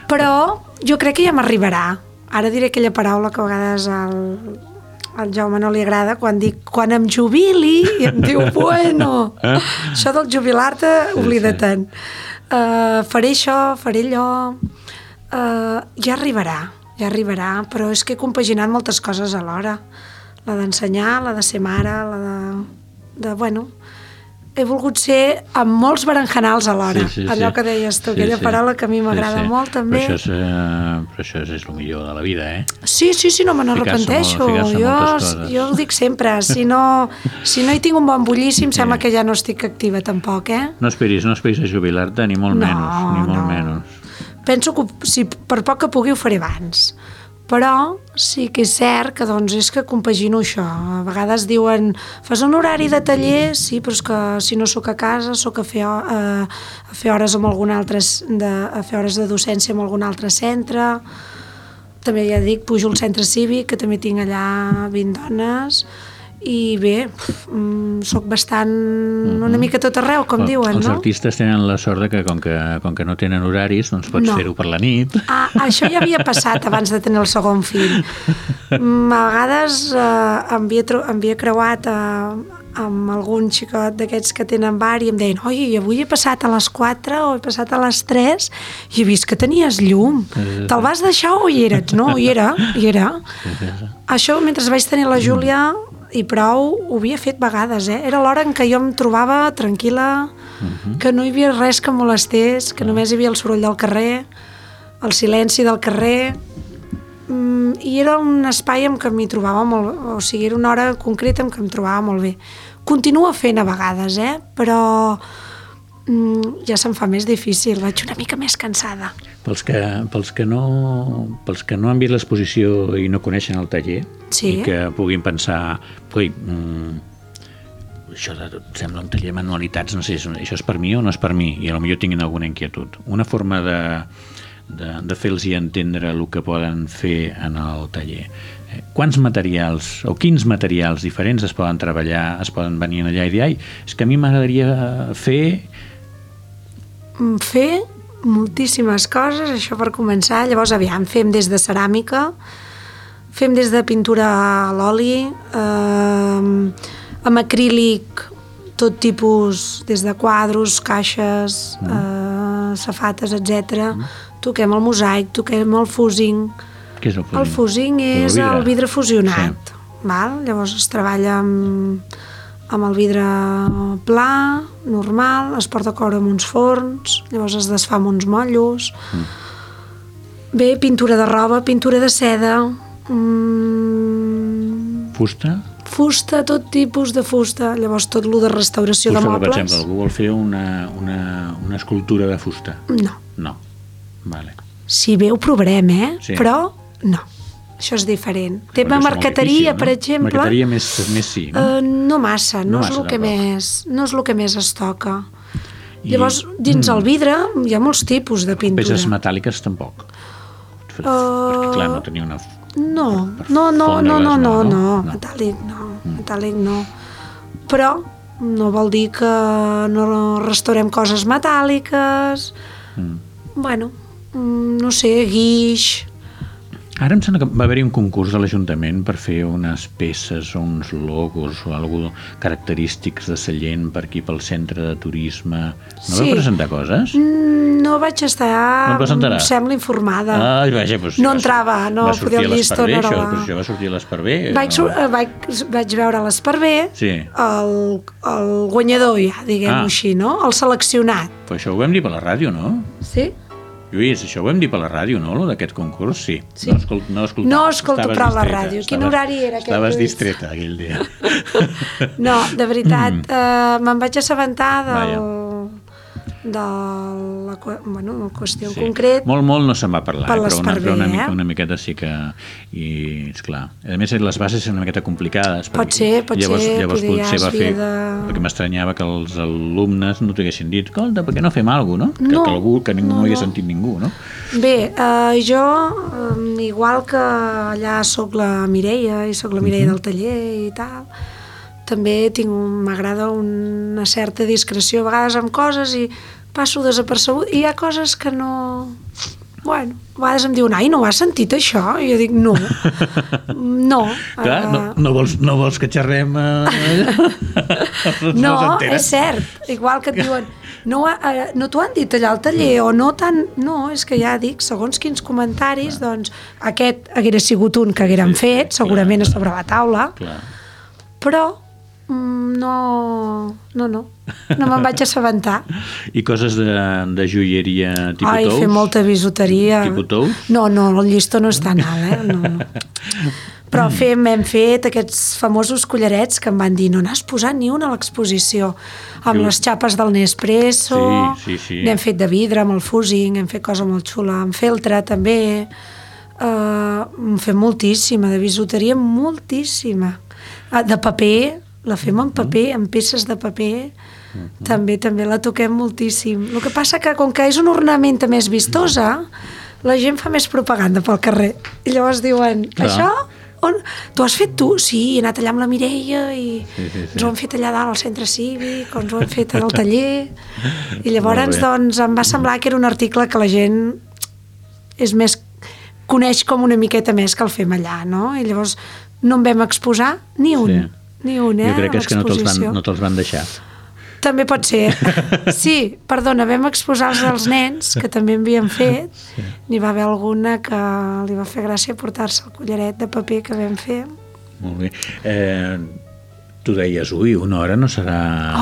Però jo crec que ja m'arribarà. Ara diré aquella paraula que a vegades al, al Jaume no li agrada quan dic quan em jubili i em diu bueno això del jubilar-te oblida-te'n uh, faré això, faré allò uh, ja arribarà ja arribarà, però és que he compaginat moltes coses alhora. La d'ensenyar, la de ser mare la de, de bueno he volgut ser amb molts berenjenals alhora allò que deies tu, aquella paraula que a mi m'agrada molt també Però això, és, eh, però això és, és el millor de la vida, eh? Sí, sí, sí, no me n'arrepenteixo. Jo, jo ho dic sempre, si no, si no hi tinc un bon bullici em sembla que ja no estic activa tampoc, eh? No esperis, no esperis a jubilar-te, ni molt No, menys, ni molt no. menys. Penso que si per poc que pugui ho faré abans. Però sí que és cert que doncs, és que compagino això. A vegades diuen, fas un horari de taller? Sí, però és que si no sóc a casa, sóc a fer, a, a fer hores amb algun altre, de, a fer hores de docència amb algun altre centre. També ja dic, pujo al centre cívic, que també tinc allà 20 dones, i bé, mm, sóc bastant una mica tot arreu, com diuen, els no? artistes tenen la sort de que com que, com que no tenen horaris, doncs pots No. fer-ho per la nit. Ah, això ja havia passat abans de tenir el segon fill. Mm, A vegades eh, em, havia, em havia creuat eh, amb algun xicot d'aquests que tenen bar i em deien oi, avui he passat a les 4 o he passat a les 3 i he vist que tenies llum. Te'l vas deixar o hi eres? No, hi era, hi era. Això, mentre vaig tenir la Júlia, i prou, ho havia fet vegades, eh? Era l'hora en què jo em trobava tranquil·la, que no hi havia res que molestés, que només hi havia el soroll del carrer, el silenci del carrer, mm, i era un espai en què m'hi trobava molt... O sigui, era una hora concreta en què em trobava molt bé. Continua fent a vegades, eh? Però mm, ja se'm fa més difícil, vaig una mica més cansada. Pels que, pels que, no, pels que no han vist l'exposició i no coneixen el taller Sí. i que puguin pensar ui, mm, això de, em sembla un taller de manualitats, no sé, això és per mi o no és per mi, i potser tinguin alguna inquietud. Una forma de, de, de fer-los entendre el que poden fer en el taller. Eh, Quants materials o quins materials diferents es poden treballar, es poden venir allà i dir, ai, és que a mi m'agradaria fer fer moltíssimes coses, això per començar. Llavors, aviam, fem des de ceràmica, fem des de pintura a l'oli, eh, amb acrílic, tot tipus, des de quadros, caixes, eh, safates, etc. Toquem el mosaic, toquem el fusing. Què és el fusing? El fusing és el vidre fusionat. Sí. Val? Llavors es treballa amb, amb el vidre pla, normal, es porta a coure amb uns forns, llavors es desfà amb uns motllos. Mm. Bé, pintura de roba, pintura de seda, mm, Fusta? fusta, tot tipus de fusta, llavors tot lo de restauració Fusta, de que, per mobles. exemple, algú vol fer una, una, una escultura de fusta. No. No. Vale. Si bé ho provarem, eh? Sí. Però no. Això és diferent. Tema marqueteria, difícil, per no? exemple... Marqueteria més, més sí, no? Uh, no massa, no, No no és massa, el que més, no és el que més es toca. I-. Llavors, dins Mm. el vidre hi ha molts tipus de pintura. Peces metàl·liques tampoc. Uh... Perquè, clar, no tenia una... No, per no, no, no, fondre-les, no, no, no, no, no. metàl·lic no, metàl·lic no. però no vol dir que no restaurem coses metàl·liques, Mm. bueno, mm, no sé, guix, Ara em sembla que va haver-hi un concurs de l'Ajuntament per fer unes peces o uns logos o alguna característics de Sallent per aquí pel centre de turisme. No Sí. vau presentar coses? Mm, No vaig estar, No em sembla, informada. Ai, vaja, doncs, no va- entrava, no va podia a el llistó, no això, la- però això va sortir a l'Esparver. Vaig, no? eh, vaig, vaig veure l'Esparver, Sí. el, el guanyador ja, diguem-ho Ah. així, no? El seleccionat. Però això ho vam dir per la ràdio, no? Sí? Lluís, això ho vam dir per la ràdio, no, lo d'aquest concurs? Sí. Sí. No, escol no escoltava. No escolto prou la ràdio. Quin estaves- horari era aquell, Estaves Lluís? distreta aquell dia. No, de veritat, mm. eh, me'n vaig assabentar del, Vaja. De la, bueno, una qüestió en concret. Molt, molt no se'n va parlar, Per eh, però, una, però una, mica, eh? una miqueta sí que... I, esclar, a més, les bases són una miqueta complicades. Pot ser, pot llavors, ser, Llavors potser va fer... de- Perquè m'estranyava que els alumnes no t'haguessin dit escolta, per què no fem alguna cosa, no? Que, No, que algú, que ningú no, no, hi ha sentit ningú, no? Bé, eh, jo, eh, igual que allà sóc la Mireia i sóc la Mireia del taller i tal, també tinc m'agrada una certa discreció a vegades amb coses i passo desapercebut i hi ha coses que no... Bueno, a vegades em diuen, ai, no ho has sentit això? I jo dic, no, no. Clar, no, eh, no, vols, no vols que xerrem... Eh... No, és cert. Igual que et diuen, no, eh, no t'ho han dit allà al taller, o no tan... No, és que ja dic, segons quins comentaris, doncs aquest haguera sigut un que hagueren fet, segurament a sobre la taula, Clar. però mm, no, no, no, no me'n vaig assabentar. I coses de, de joieria tipus Ai, tous? fer molta bisuteria. Tipus tous? No, no, el llistó no és tan alt, eh? No, no. Però fem, hem fet aquests famosos collarets que em van dir no n'has posat ni un a l'exposició amb les xapes del Nespresso Sí, sí, sí. n'hem fet de vidre amb el fusing hem fet cosa molt xula, amb feltre també uh, en fem moltíssima de bisuteria moltíssima uh, de paper la fem en paper, en peces de paper també també la toquem moltíssim el que passa que com que és una ornamenta més vistosa la gent fa més propaganda pel carrer i llavors diuen, Clar. això on? T'ho has fet tu? Sí, he anat allà amb la Mireia i Sí, sí, sí. ens ho han fet allà dalt al centre cívic, ens ho han fet al taller i llavors doncs em va semblar que era un article que la gent és més coneix com una miqueta més que el fem allà, no? I llavors no en vam exposar ni un, Sí. Ni un, eh, Jo crec que és que no te'ls van, no te'ls van deixar. També pot ser. Sí, perdona, vam exposar els dels nens, que també havien fet. Sí. N'hi va haver alguna que li va fer gràcia portar-se el collaret de paper que vam fer. Molt bé. Eh, tu deies, ui, una hora no serà,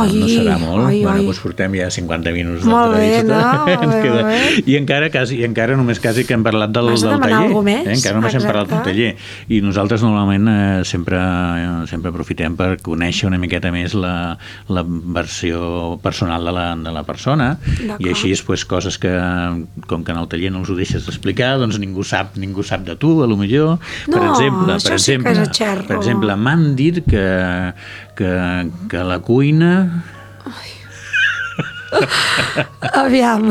Ai, no serà molt. ai, bueno, ai. doncs portem ja 50 minuts d'entrevista. no? Queda... bé. I encara, quasi, i encara només quasi que hem parlat del, del taller. Eh? Encara només hem parlat del Exacte. taller. I nosaltres normalment eh, sempre, eh, sempre aprofitem per conèixer una miqueta més la, la versió personal de la, de la persona i així pues, coses que com que en el taller no els ho deixes d'explicar doncs ningú sap, ningú sap de tu a lo millor per No, exemple, per sí exemple, és a xerro. per exemple m'han dit que, que, que la cuina Aviam,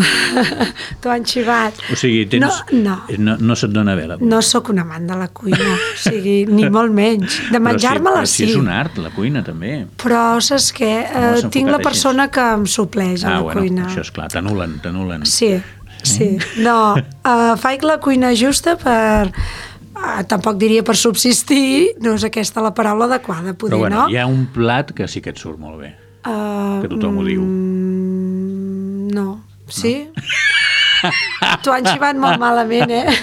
t'ho han xivat. o sigui, tens, No, no. no, no se't dona bé la cuina No sóc un amant de la cuina, o sigui, ni molt menys. De menjar-me-la sí. però si és un art, la cuina també Però saps què? No Eh, tinc la persona que em supleix a ah, la bueno, cuina. això és clar, t'anulen, t'anulen Sí, sí. No, uh, faig la cuina justa per... Uh, tampoc diria per subsistir, no és aquesta la paraula adequada, poder, però bueno, no? hi ha un plat que sí que et surt molt bé Uh, que tothom ho diu. Mm, no. Sí? T'ho han xivat molt malament, eh?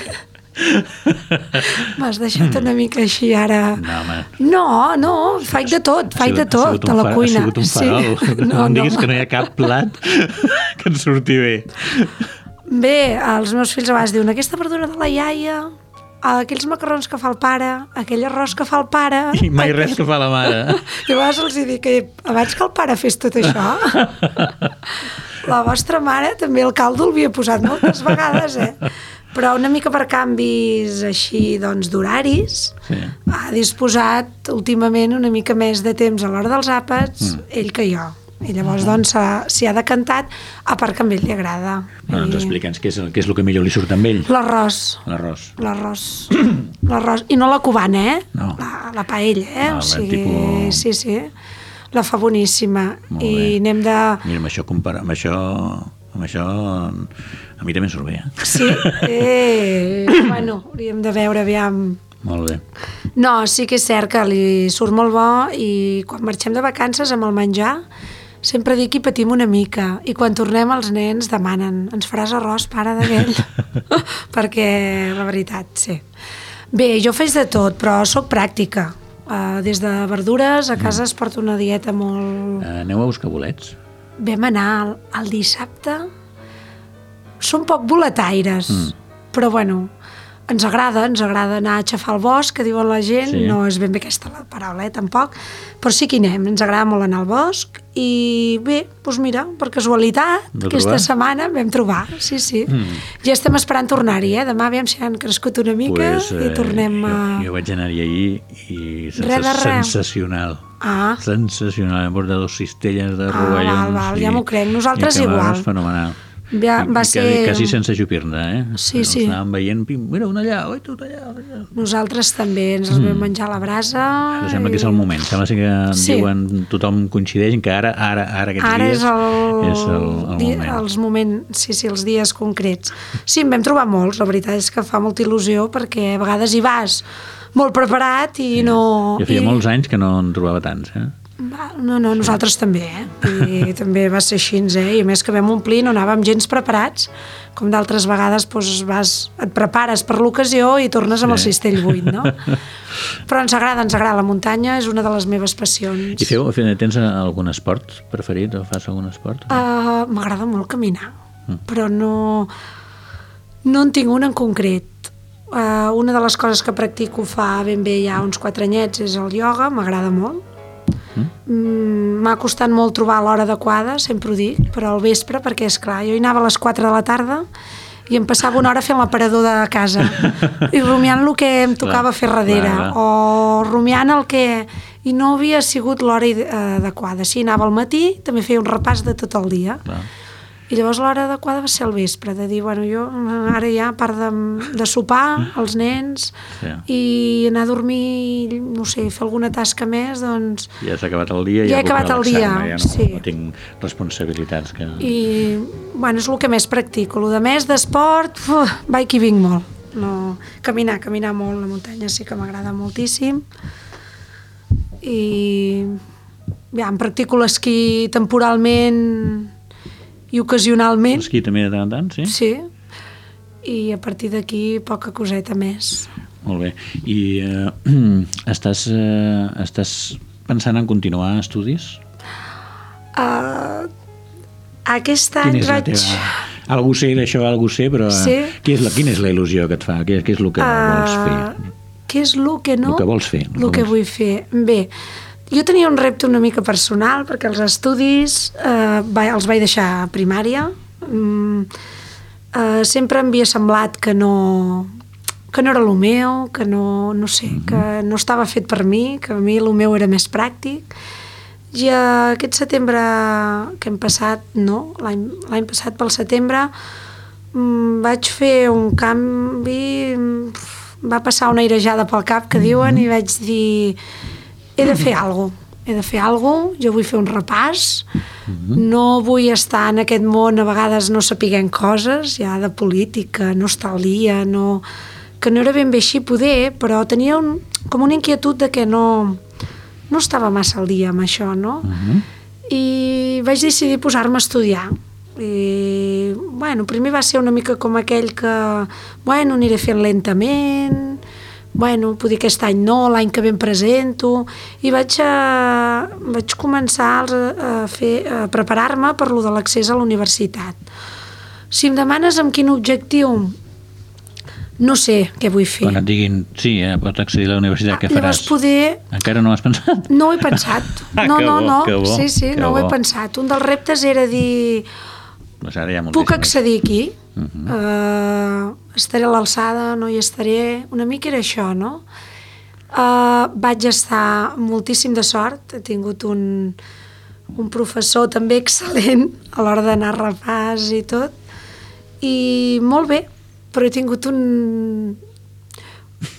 M'has deixat una mica així ara... no, home, No, no, faig de tot, faig de tot a la cuina. Ha sigut un farol. No, em diguis que no hi ha cap plat que et surti bé. Bé, els meus fills a vegades diuen aquesta verdura de la iaia, aquells macarrons que fa el pare, aquell arròs que fa el pare... I mai res que fa la mare. Vegades els dic que abans que el pare fes tot això, la vostra mare també el caldo l'havia posat moltes vegades, eh? Però una mica per canvis així, doncs, d'horaris, Sí. ha disposat últimament una mica més de temps a l'hora dels àpats, mm. ell que jo. I llavors, doncs, s'hi ha decantat, a part que a ell li agrada. Bueno, doncs explica'ns què és, el- què és el que millor li surt amb ell. L'arròs. L'arròs. L'arròs. L'arròs. I no la cubana, eh? No. La, la paella, eh? Ah, o sigui, tipus- sí, sí. la fa boníssima. Molt I bé. anem de... Mira, amb això, compara, amb això, amb això a mi també em surt bé. Eh? Sí, eh, bueno, hauríem de veure aviam... Molt bé. No, sí que és cert que li surt molt bo i quan marxem de vacances amb el menjar sempre dic que patim una mica i quan tornem els nens demanen ens faràs arròs, pare d'aquell? perquè la veritat, sí. Bé, jo faig de tot, però sóc pràctica. Uh, des de verdures, a casa es porta una dieta molt... Uh, aneu a buscar bolets? Vam anar el, el dissabte... Són poc boletaires, mm. però bueno, ens agrada, ens agrada anar a aixafar el bosc, que diuen la gent, sí. no és ben bé aquesta la paraula, eh, tampoc, però sí que hi anem, ens agrada molt anar al bosc, i bé, doncs mira, per casualitat, aquesta setmana vam trobar, sí, sí. Mm. Ja estem esperant tornar-hi, eh? Demà aviam si han crescut una mica Pues, i tornem jo, a... Jo vaig anar-hi ahir i sens sensacional. Ah. Sensacional. Hem portat dos cistelles de Ah, rovellons. val, val, i- ja m'ho crec. Nosaltres igual. fenomenal. Ja, I- va i ser- Quasi, quasi sense ajupir-ne, eh? Sí, sí. Anàvem veient, pim, mira, un allà, oi, tu allà, allà. Nosaltres també ens els vam menjar a la brasa. Ara sembla que és i- el moment. Sembla que Sí. diuen, tothom coincideix que ara, ara, ara aquests Ara dies és el, és el, el di- moment. els moments, sí, sí, els dies concrets. Sí, en vam trobar molts, la veritat és que fa molta il·lusió perquè a vegades hi vas molt preparat i no... Jo feia i, molts anys que no en trobava tants, eh? Va, No, no, nosaltres també, eh? I també va ser així, eh? I a més que vam omplir, no anàvem gens preparats, com d'altres vegades doncs, vas, et prepares per l'ocasió i tornes amb el Sí. cistell buit, no? Però ens agrada, ens agrada. La muntanya és una de les meves passions. I feu, fe- tens algun esport preferit o fas algun esport? Uh, M'agrada molt caminar, però no, no en tinc un en concret. Uh, una de les coses que practico fa ben bé ja uns quatre anyets és el ioga, m'agrada molt. Mm, M'ha costat molt trobar l'hora adequada, sempre ho dic, però al vespre, perquè és clar, jo hi anava a les 4 de la tarda i em passava una hora fent l'aparador de casa i rumiant el que em tocava Clar, fer darrere clar, clar. o rumiant el que... i no havia sigut l'hora ide- adequada. Sí, anava al matí, també feia un repàs de tot el dia. Clar. I llavors l'hora adequada va ser el vespre, de dir, bueno, jo ara ja, a part de, de sopar, els nens, Sí. i anar a dormir, no sé, fer alguna tasca més, doncs... Ja s'ha acabat el dia. Ja he puc acabat el dia, ja no, sí. no tinc responsabilitats. Que... I, bueno, és el que més practico. El de més d'esport, vaig i vinc molt. No, caminar, caminar molt, la muntanya sí que m'agrada moltíssim. I ja, em practico l'esquí temporalment i ocasionalment. L'esquí també de tant en tant, sí? Sí. I a partir d'aquí poca coseta més. Molt bé. I eh, estàs, eh, estàs pensant en continuar estudis? Uh, aquest Quina any la vaig... teva... Algú sé d'això, algú sé, però eh, Sí. qui és la, quina és la il·lusió que et fa? Què, què és el que vols fer? Uh, què és el que no? El que vols fer, el El que que vols- vull fer. Bé, jo tenia un repte una mica personal perquè els estudis eh, va, els vaig deixar a primària. Mm, eh, sempre em havia semblat que no que no era el meu, que no, no sé, Mhm. que no estava fet per mi, que a mi el meu era més pràctic. I eh, aquest setembre que hem passat, no, l'any passat pel setembre, mm, vaig fer un canvi, mm, va passar una airejada pel cap que diuen i vaig dir he de fer alguna cosa, he de fer alguna cosa, jo vull fer un repàs, no vull estar en aquest món a vegades no sapiguem coses, ja de política, no estar al dia, no, que no era ben bé així poder, però tenia un, com una inquietud de que no, no estava massa al dia amb això, no? Uh -huh. I vaig decidir posar-me a estudiar. I, bueno, primer va ser una mica com aquell que, bueno, aniré fent lentament, bueno, poder aquest any no, l'any que em presento, i vaig, a, vaig començar a, fer, a preparar-me per lo de l'accés a la universitat. Si em demanes amb quin objectiu, no sé què vull fer. Quan et diguin, sí, eh, pots accedir a la universitat, què faràs? Poder Encara no has pensat? no ho he pensat. Ah, No, que no, bo, no. bo, sí, sí, no ho he bo. pensat. Un dels reptes era dir, Pues ara hi ha puc accedir aquí? Uh. -huh. uh, estaré a l'alçada, no hi estaré? Una mica era això, no? Uh, vaig estar moltíssim de sort, he tingut un, un professor també excel·lent a l'hora d'anar a repàs i tot, i molt bé, però he tingut un,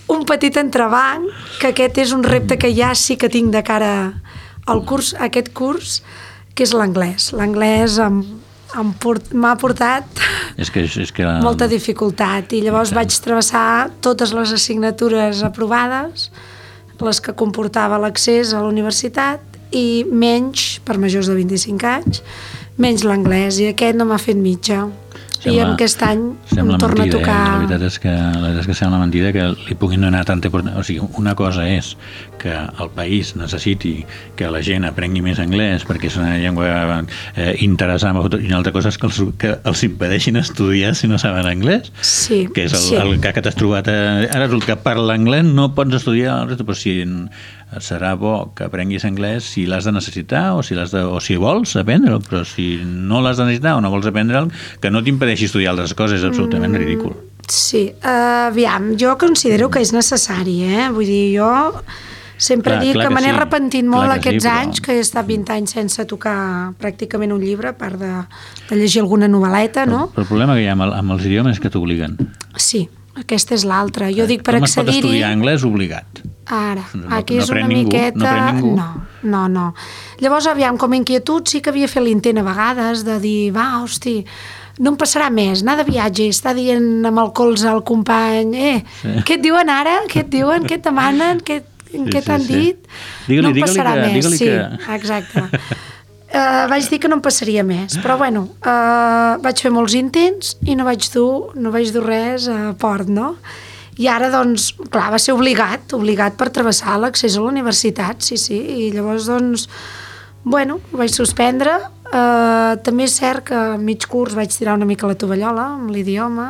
un petit entrebanc, que aquest és un repte que ja sí que tinc de cara el curs, aquest curs, que és l'anglès. L'anglès em port, m'ha portat És que, és que molta dificultat i llavors vaig travessar totes les assignatures aprovades, les que comportava l'accés a la universitat i menys, per majors de 25 anys, menys l'anglès i aquest no m'ha fet mitja. I en aquest any em torna mentida, a tocar... Eh? La veritat és que, la veritat és que sembla mentida que li puguin donar tanta. O sigui, una cosa és que el país necessiti que la gent aprengui més anglès perquè és una llengua eh, interessant i una altra cosa és que els, que els impedeixin estudiar si no saben anglès Sí, que és el, sí. el que t'has trobat eh, ara resulta que per l'anglès no pots estudiar però si serà bo que aprenguis anglès si l'has de necessitar o si, l'has de, o si vols aprendre'l, però si no l'has de necessitar o no vols aprendre'l, que no t'impedeixi estudiar altres coses és absolutament Mm. ridícul. Sí, uh, aviam, jo considero que és necessari, eh? Vull dir, jo sempre Clar, dic clar que, que me n'he sí. repentit Clar molt que sí, aquests però- anys, que he estat 20 anys sense tocar pràcticament un llibre, a part de, de llegir alguna novel·leta, no? Però el problema que hi ha amb, el, amb els idiomes és que t'obliguen. Sí, aquesta és l'altra. Jo dic per Com es pot accedir-hi... estudiar anglès obligat? Ara, No- aquí no és una ningú, no miqueta... ningú. no, no, no. Llavors, aviam, com a inquietud sí que havia fet l'intent a vegades de dir, va, hosti, no em passarà més, anar de viatge i estar dient amb el colze al company, eh, sí. què et diuen ara? Què et diuen? Què et demanen? Què, sí, què sí, t'han sí. dit? Digue-li- no em passarà que- més, sí, que- exacte. Uh, vaig dir que no em passaria més, però bueno, uh, vaig fer molts intents i no vaig dur, no vaig dur res a port, no? I ara, doncs, clar, va ser obligat, obligat per travessar l'accés a la universitat, sí, sí, i llavors, doncs, bueno, ho vaig suspendre. Uh, també és cert que a mig curs vaig tirar una mica la tovallola amb l'idioma,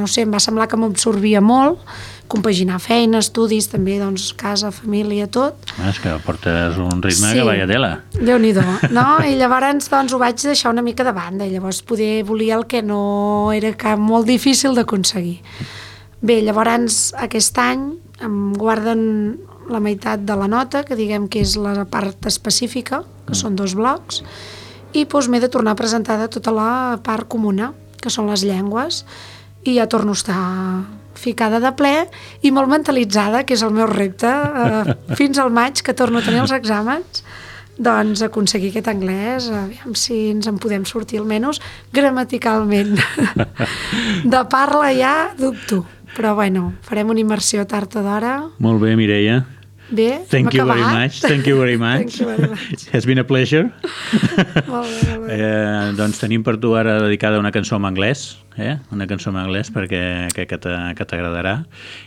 no sé, em va semblar que m'absorbia molt, compaginar feina, estudis, també, doncs, casa, família, tot. Ah, És que portes un ritme Sí. que vaya tela. déu nhi no? I llavors doncs, ho vaig deixar una mica de banda i llavors poder volia el que no era cap molt difícil d'aconseguir. Bé, llavors aquest any em guarden la meitat de la nota, que diguem que és la part específica, que són dos blocs, i doncs m'he de tornar a presentar de tota la part comuna, que són les llengües, i ja torno a estar ficada de ple i molt mentalitzada, que és el meu repte, eh, fins al maig, que torno a tenir els exàmens, doncs aconseguir aquest anglès, aviam si ens en podem sortir almenys gramaticalment. De parla ja dubto, però bueno, farem una immersió tard o d'hora. Molt bé, Mireia. Bé, Thank you very acabat? much. Thank you very much. Thank you very much. Has been a pleasure. Molt bé, molt bé. Eh, doncs tenim per tu ara dedicada una cançó en anglès, eh? una cançó en anglès perquè que, que t'a- que t'agradarà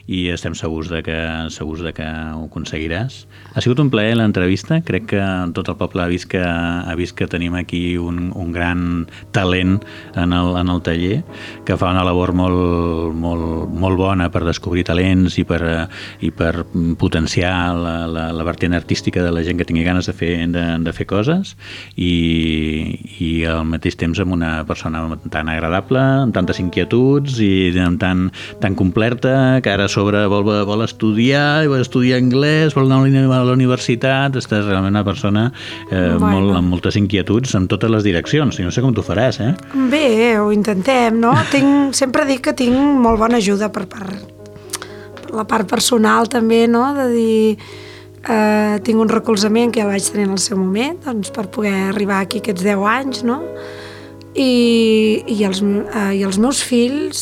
i estem segurs de que segurs de que ho aconseguiràs. Ha sigut un plaer l'entrevista, crec que tot el poble ha vist que, ha vist que tenim aquí un, un gran talent en el, en el taller, que fa una labor molt, molt, molt bona per descobrir talents i per, i per potenciar la, la, la vertent artística de la gent que tingui ganes de fer, de, de fer coses i, i al mateix temps amb una persona tan agradable, amb tantes inquietuds i tan, tan completa que ara a sobre vol, vol estudiar i vol estudiar anglès, vol anar a la universitat, estàs realment una persona eh, Bueno. molt, amb moltes inquietuds en totes les direccions i no sé com t'ho faràs, eh? Bé, ho intentem, no? Tinc, sempre dic que tinc molt bona ajuda per part per la part personal també, no? De dir, eh, tinc un recolzament que ja vaig tenir en el seu moment, doncs per poder arribar aquí aquests 10 anys, no? I, i, els, eh, i els meus fills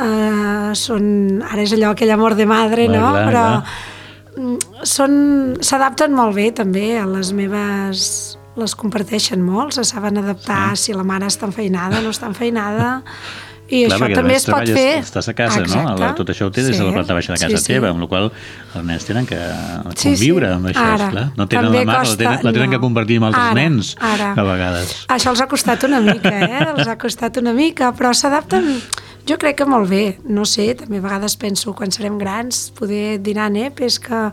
eh, són, ara és allò, aquell amor de madre, no? clar, Però clar. mm, són, s'adapten molt bé també a les meves les comparteixen molt, se saben adaptar sí. si la mare està enfeinada, no està enfeinada i Clar, això també es pot fer Estàs a casa, Exacte. no? Tot això ho té des de la planta baixa de casa sí, sí. teva, amb la qual els nens tenen que Sí, conviure sí. amb això, Ara, esclar. No tenen també la mare, costa- la tenen, la tenen no. que compartir amb altres Ara, nens, ara. a vegades. Això els ha costat una mica, eh? Els ha costat una mica, però s'adapten, jo crec que molt bé. No sé, també a vegades penso, quan serem grans, poder dinar nep, és que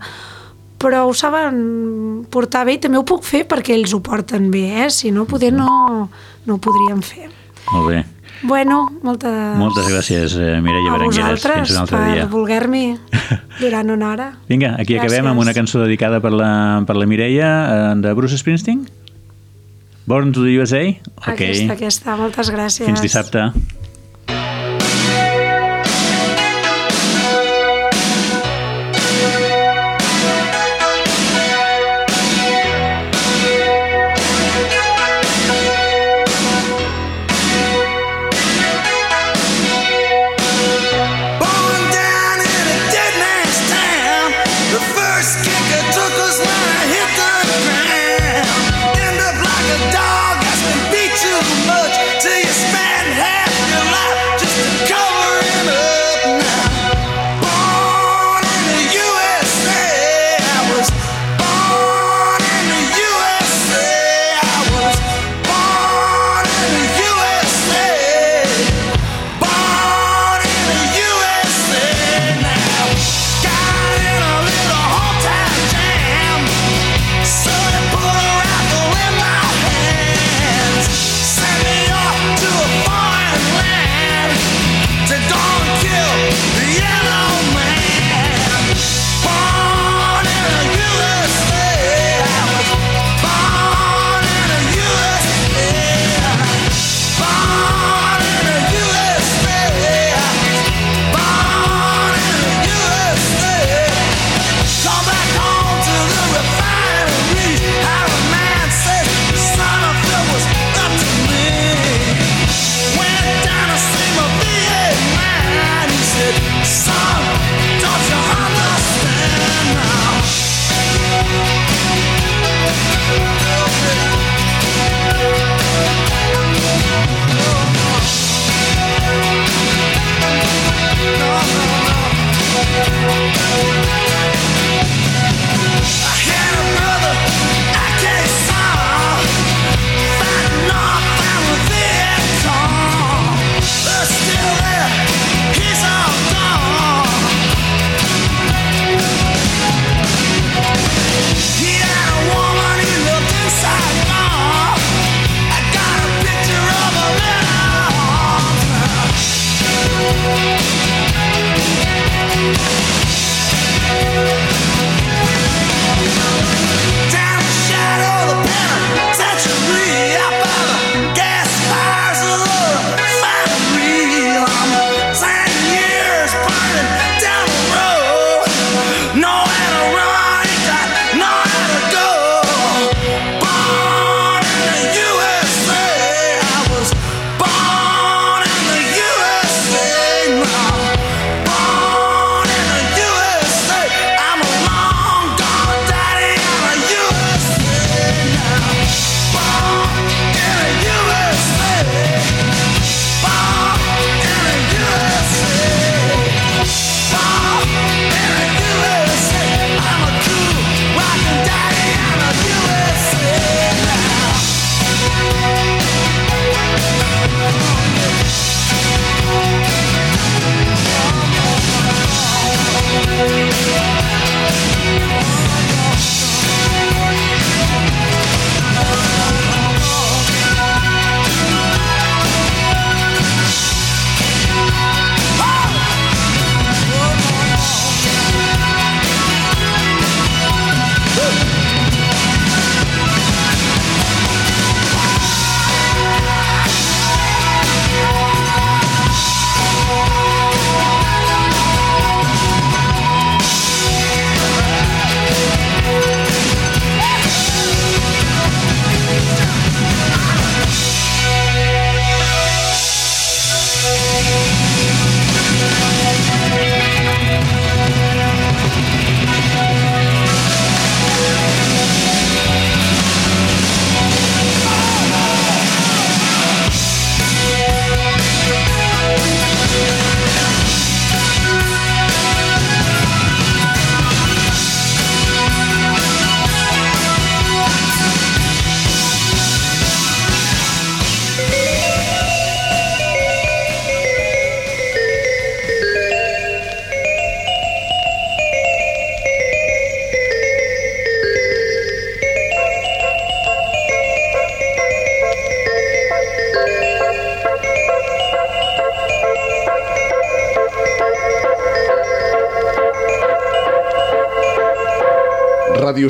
però ho saben portar bé i també ho puc fer perquè ells ho porten bé, eh? Si no, poder no, no ho podríem fer. Molt bé. Bueno, moltes... Moltes gràcies, eh, Mireia a Berengueres. vosaltres Fins un altre per dia. voler-m'hi durant una hora. Vinga, aquí Gràcies. acabem amb una cançó dedicada per la, per la Mireia, eh, de Bruce Springsteen. Born to the USA? Ok. Aquesta, aquesta. Moltes gràcies. Fins dissabte.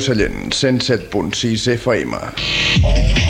Sallent, 107.6 FM.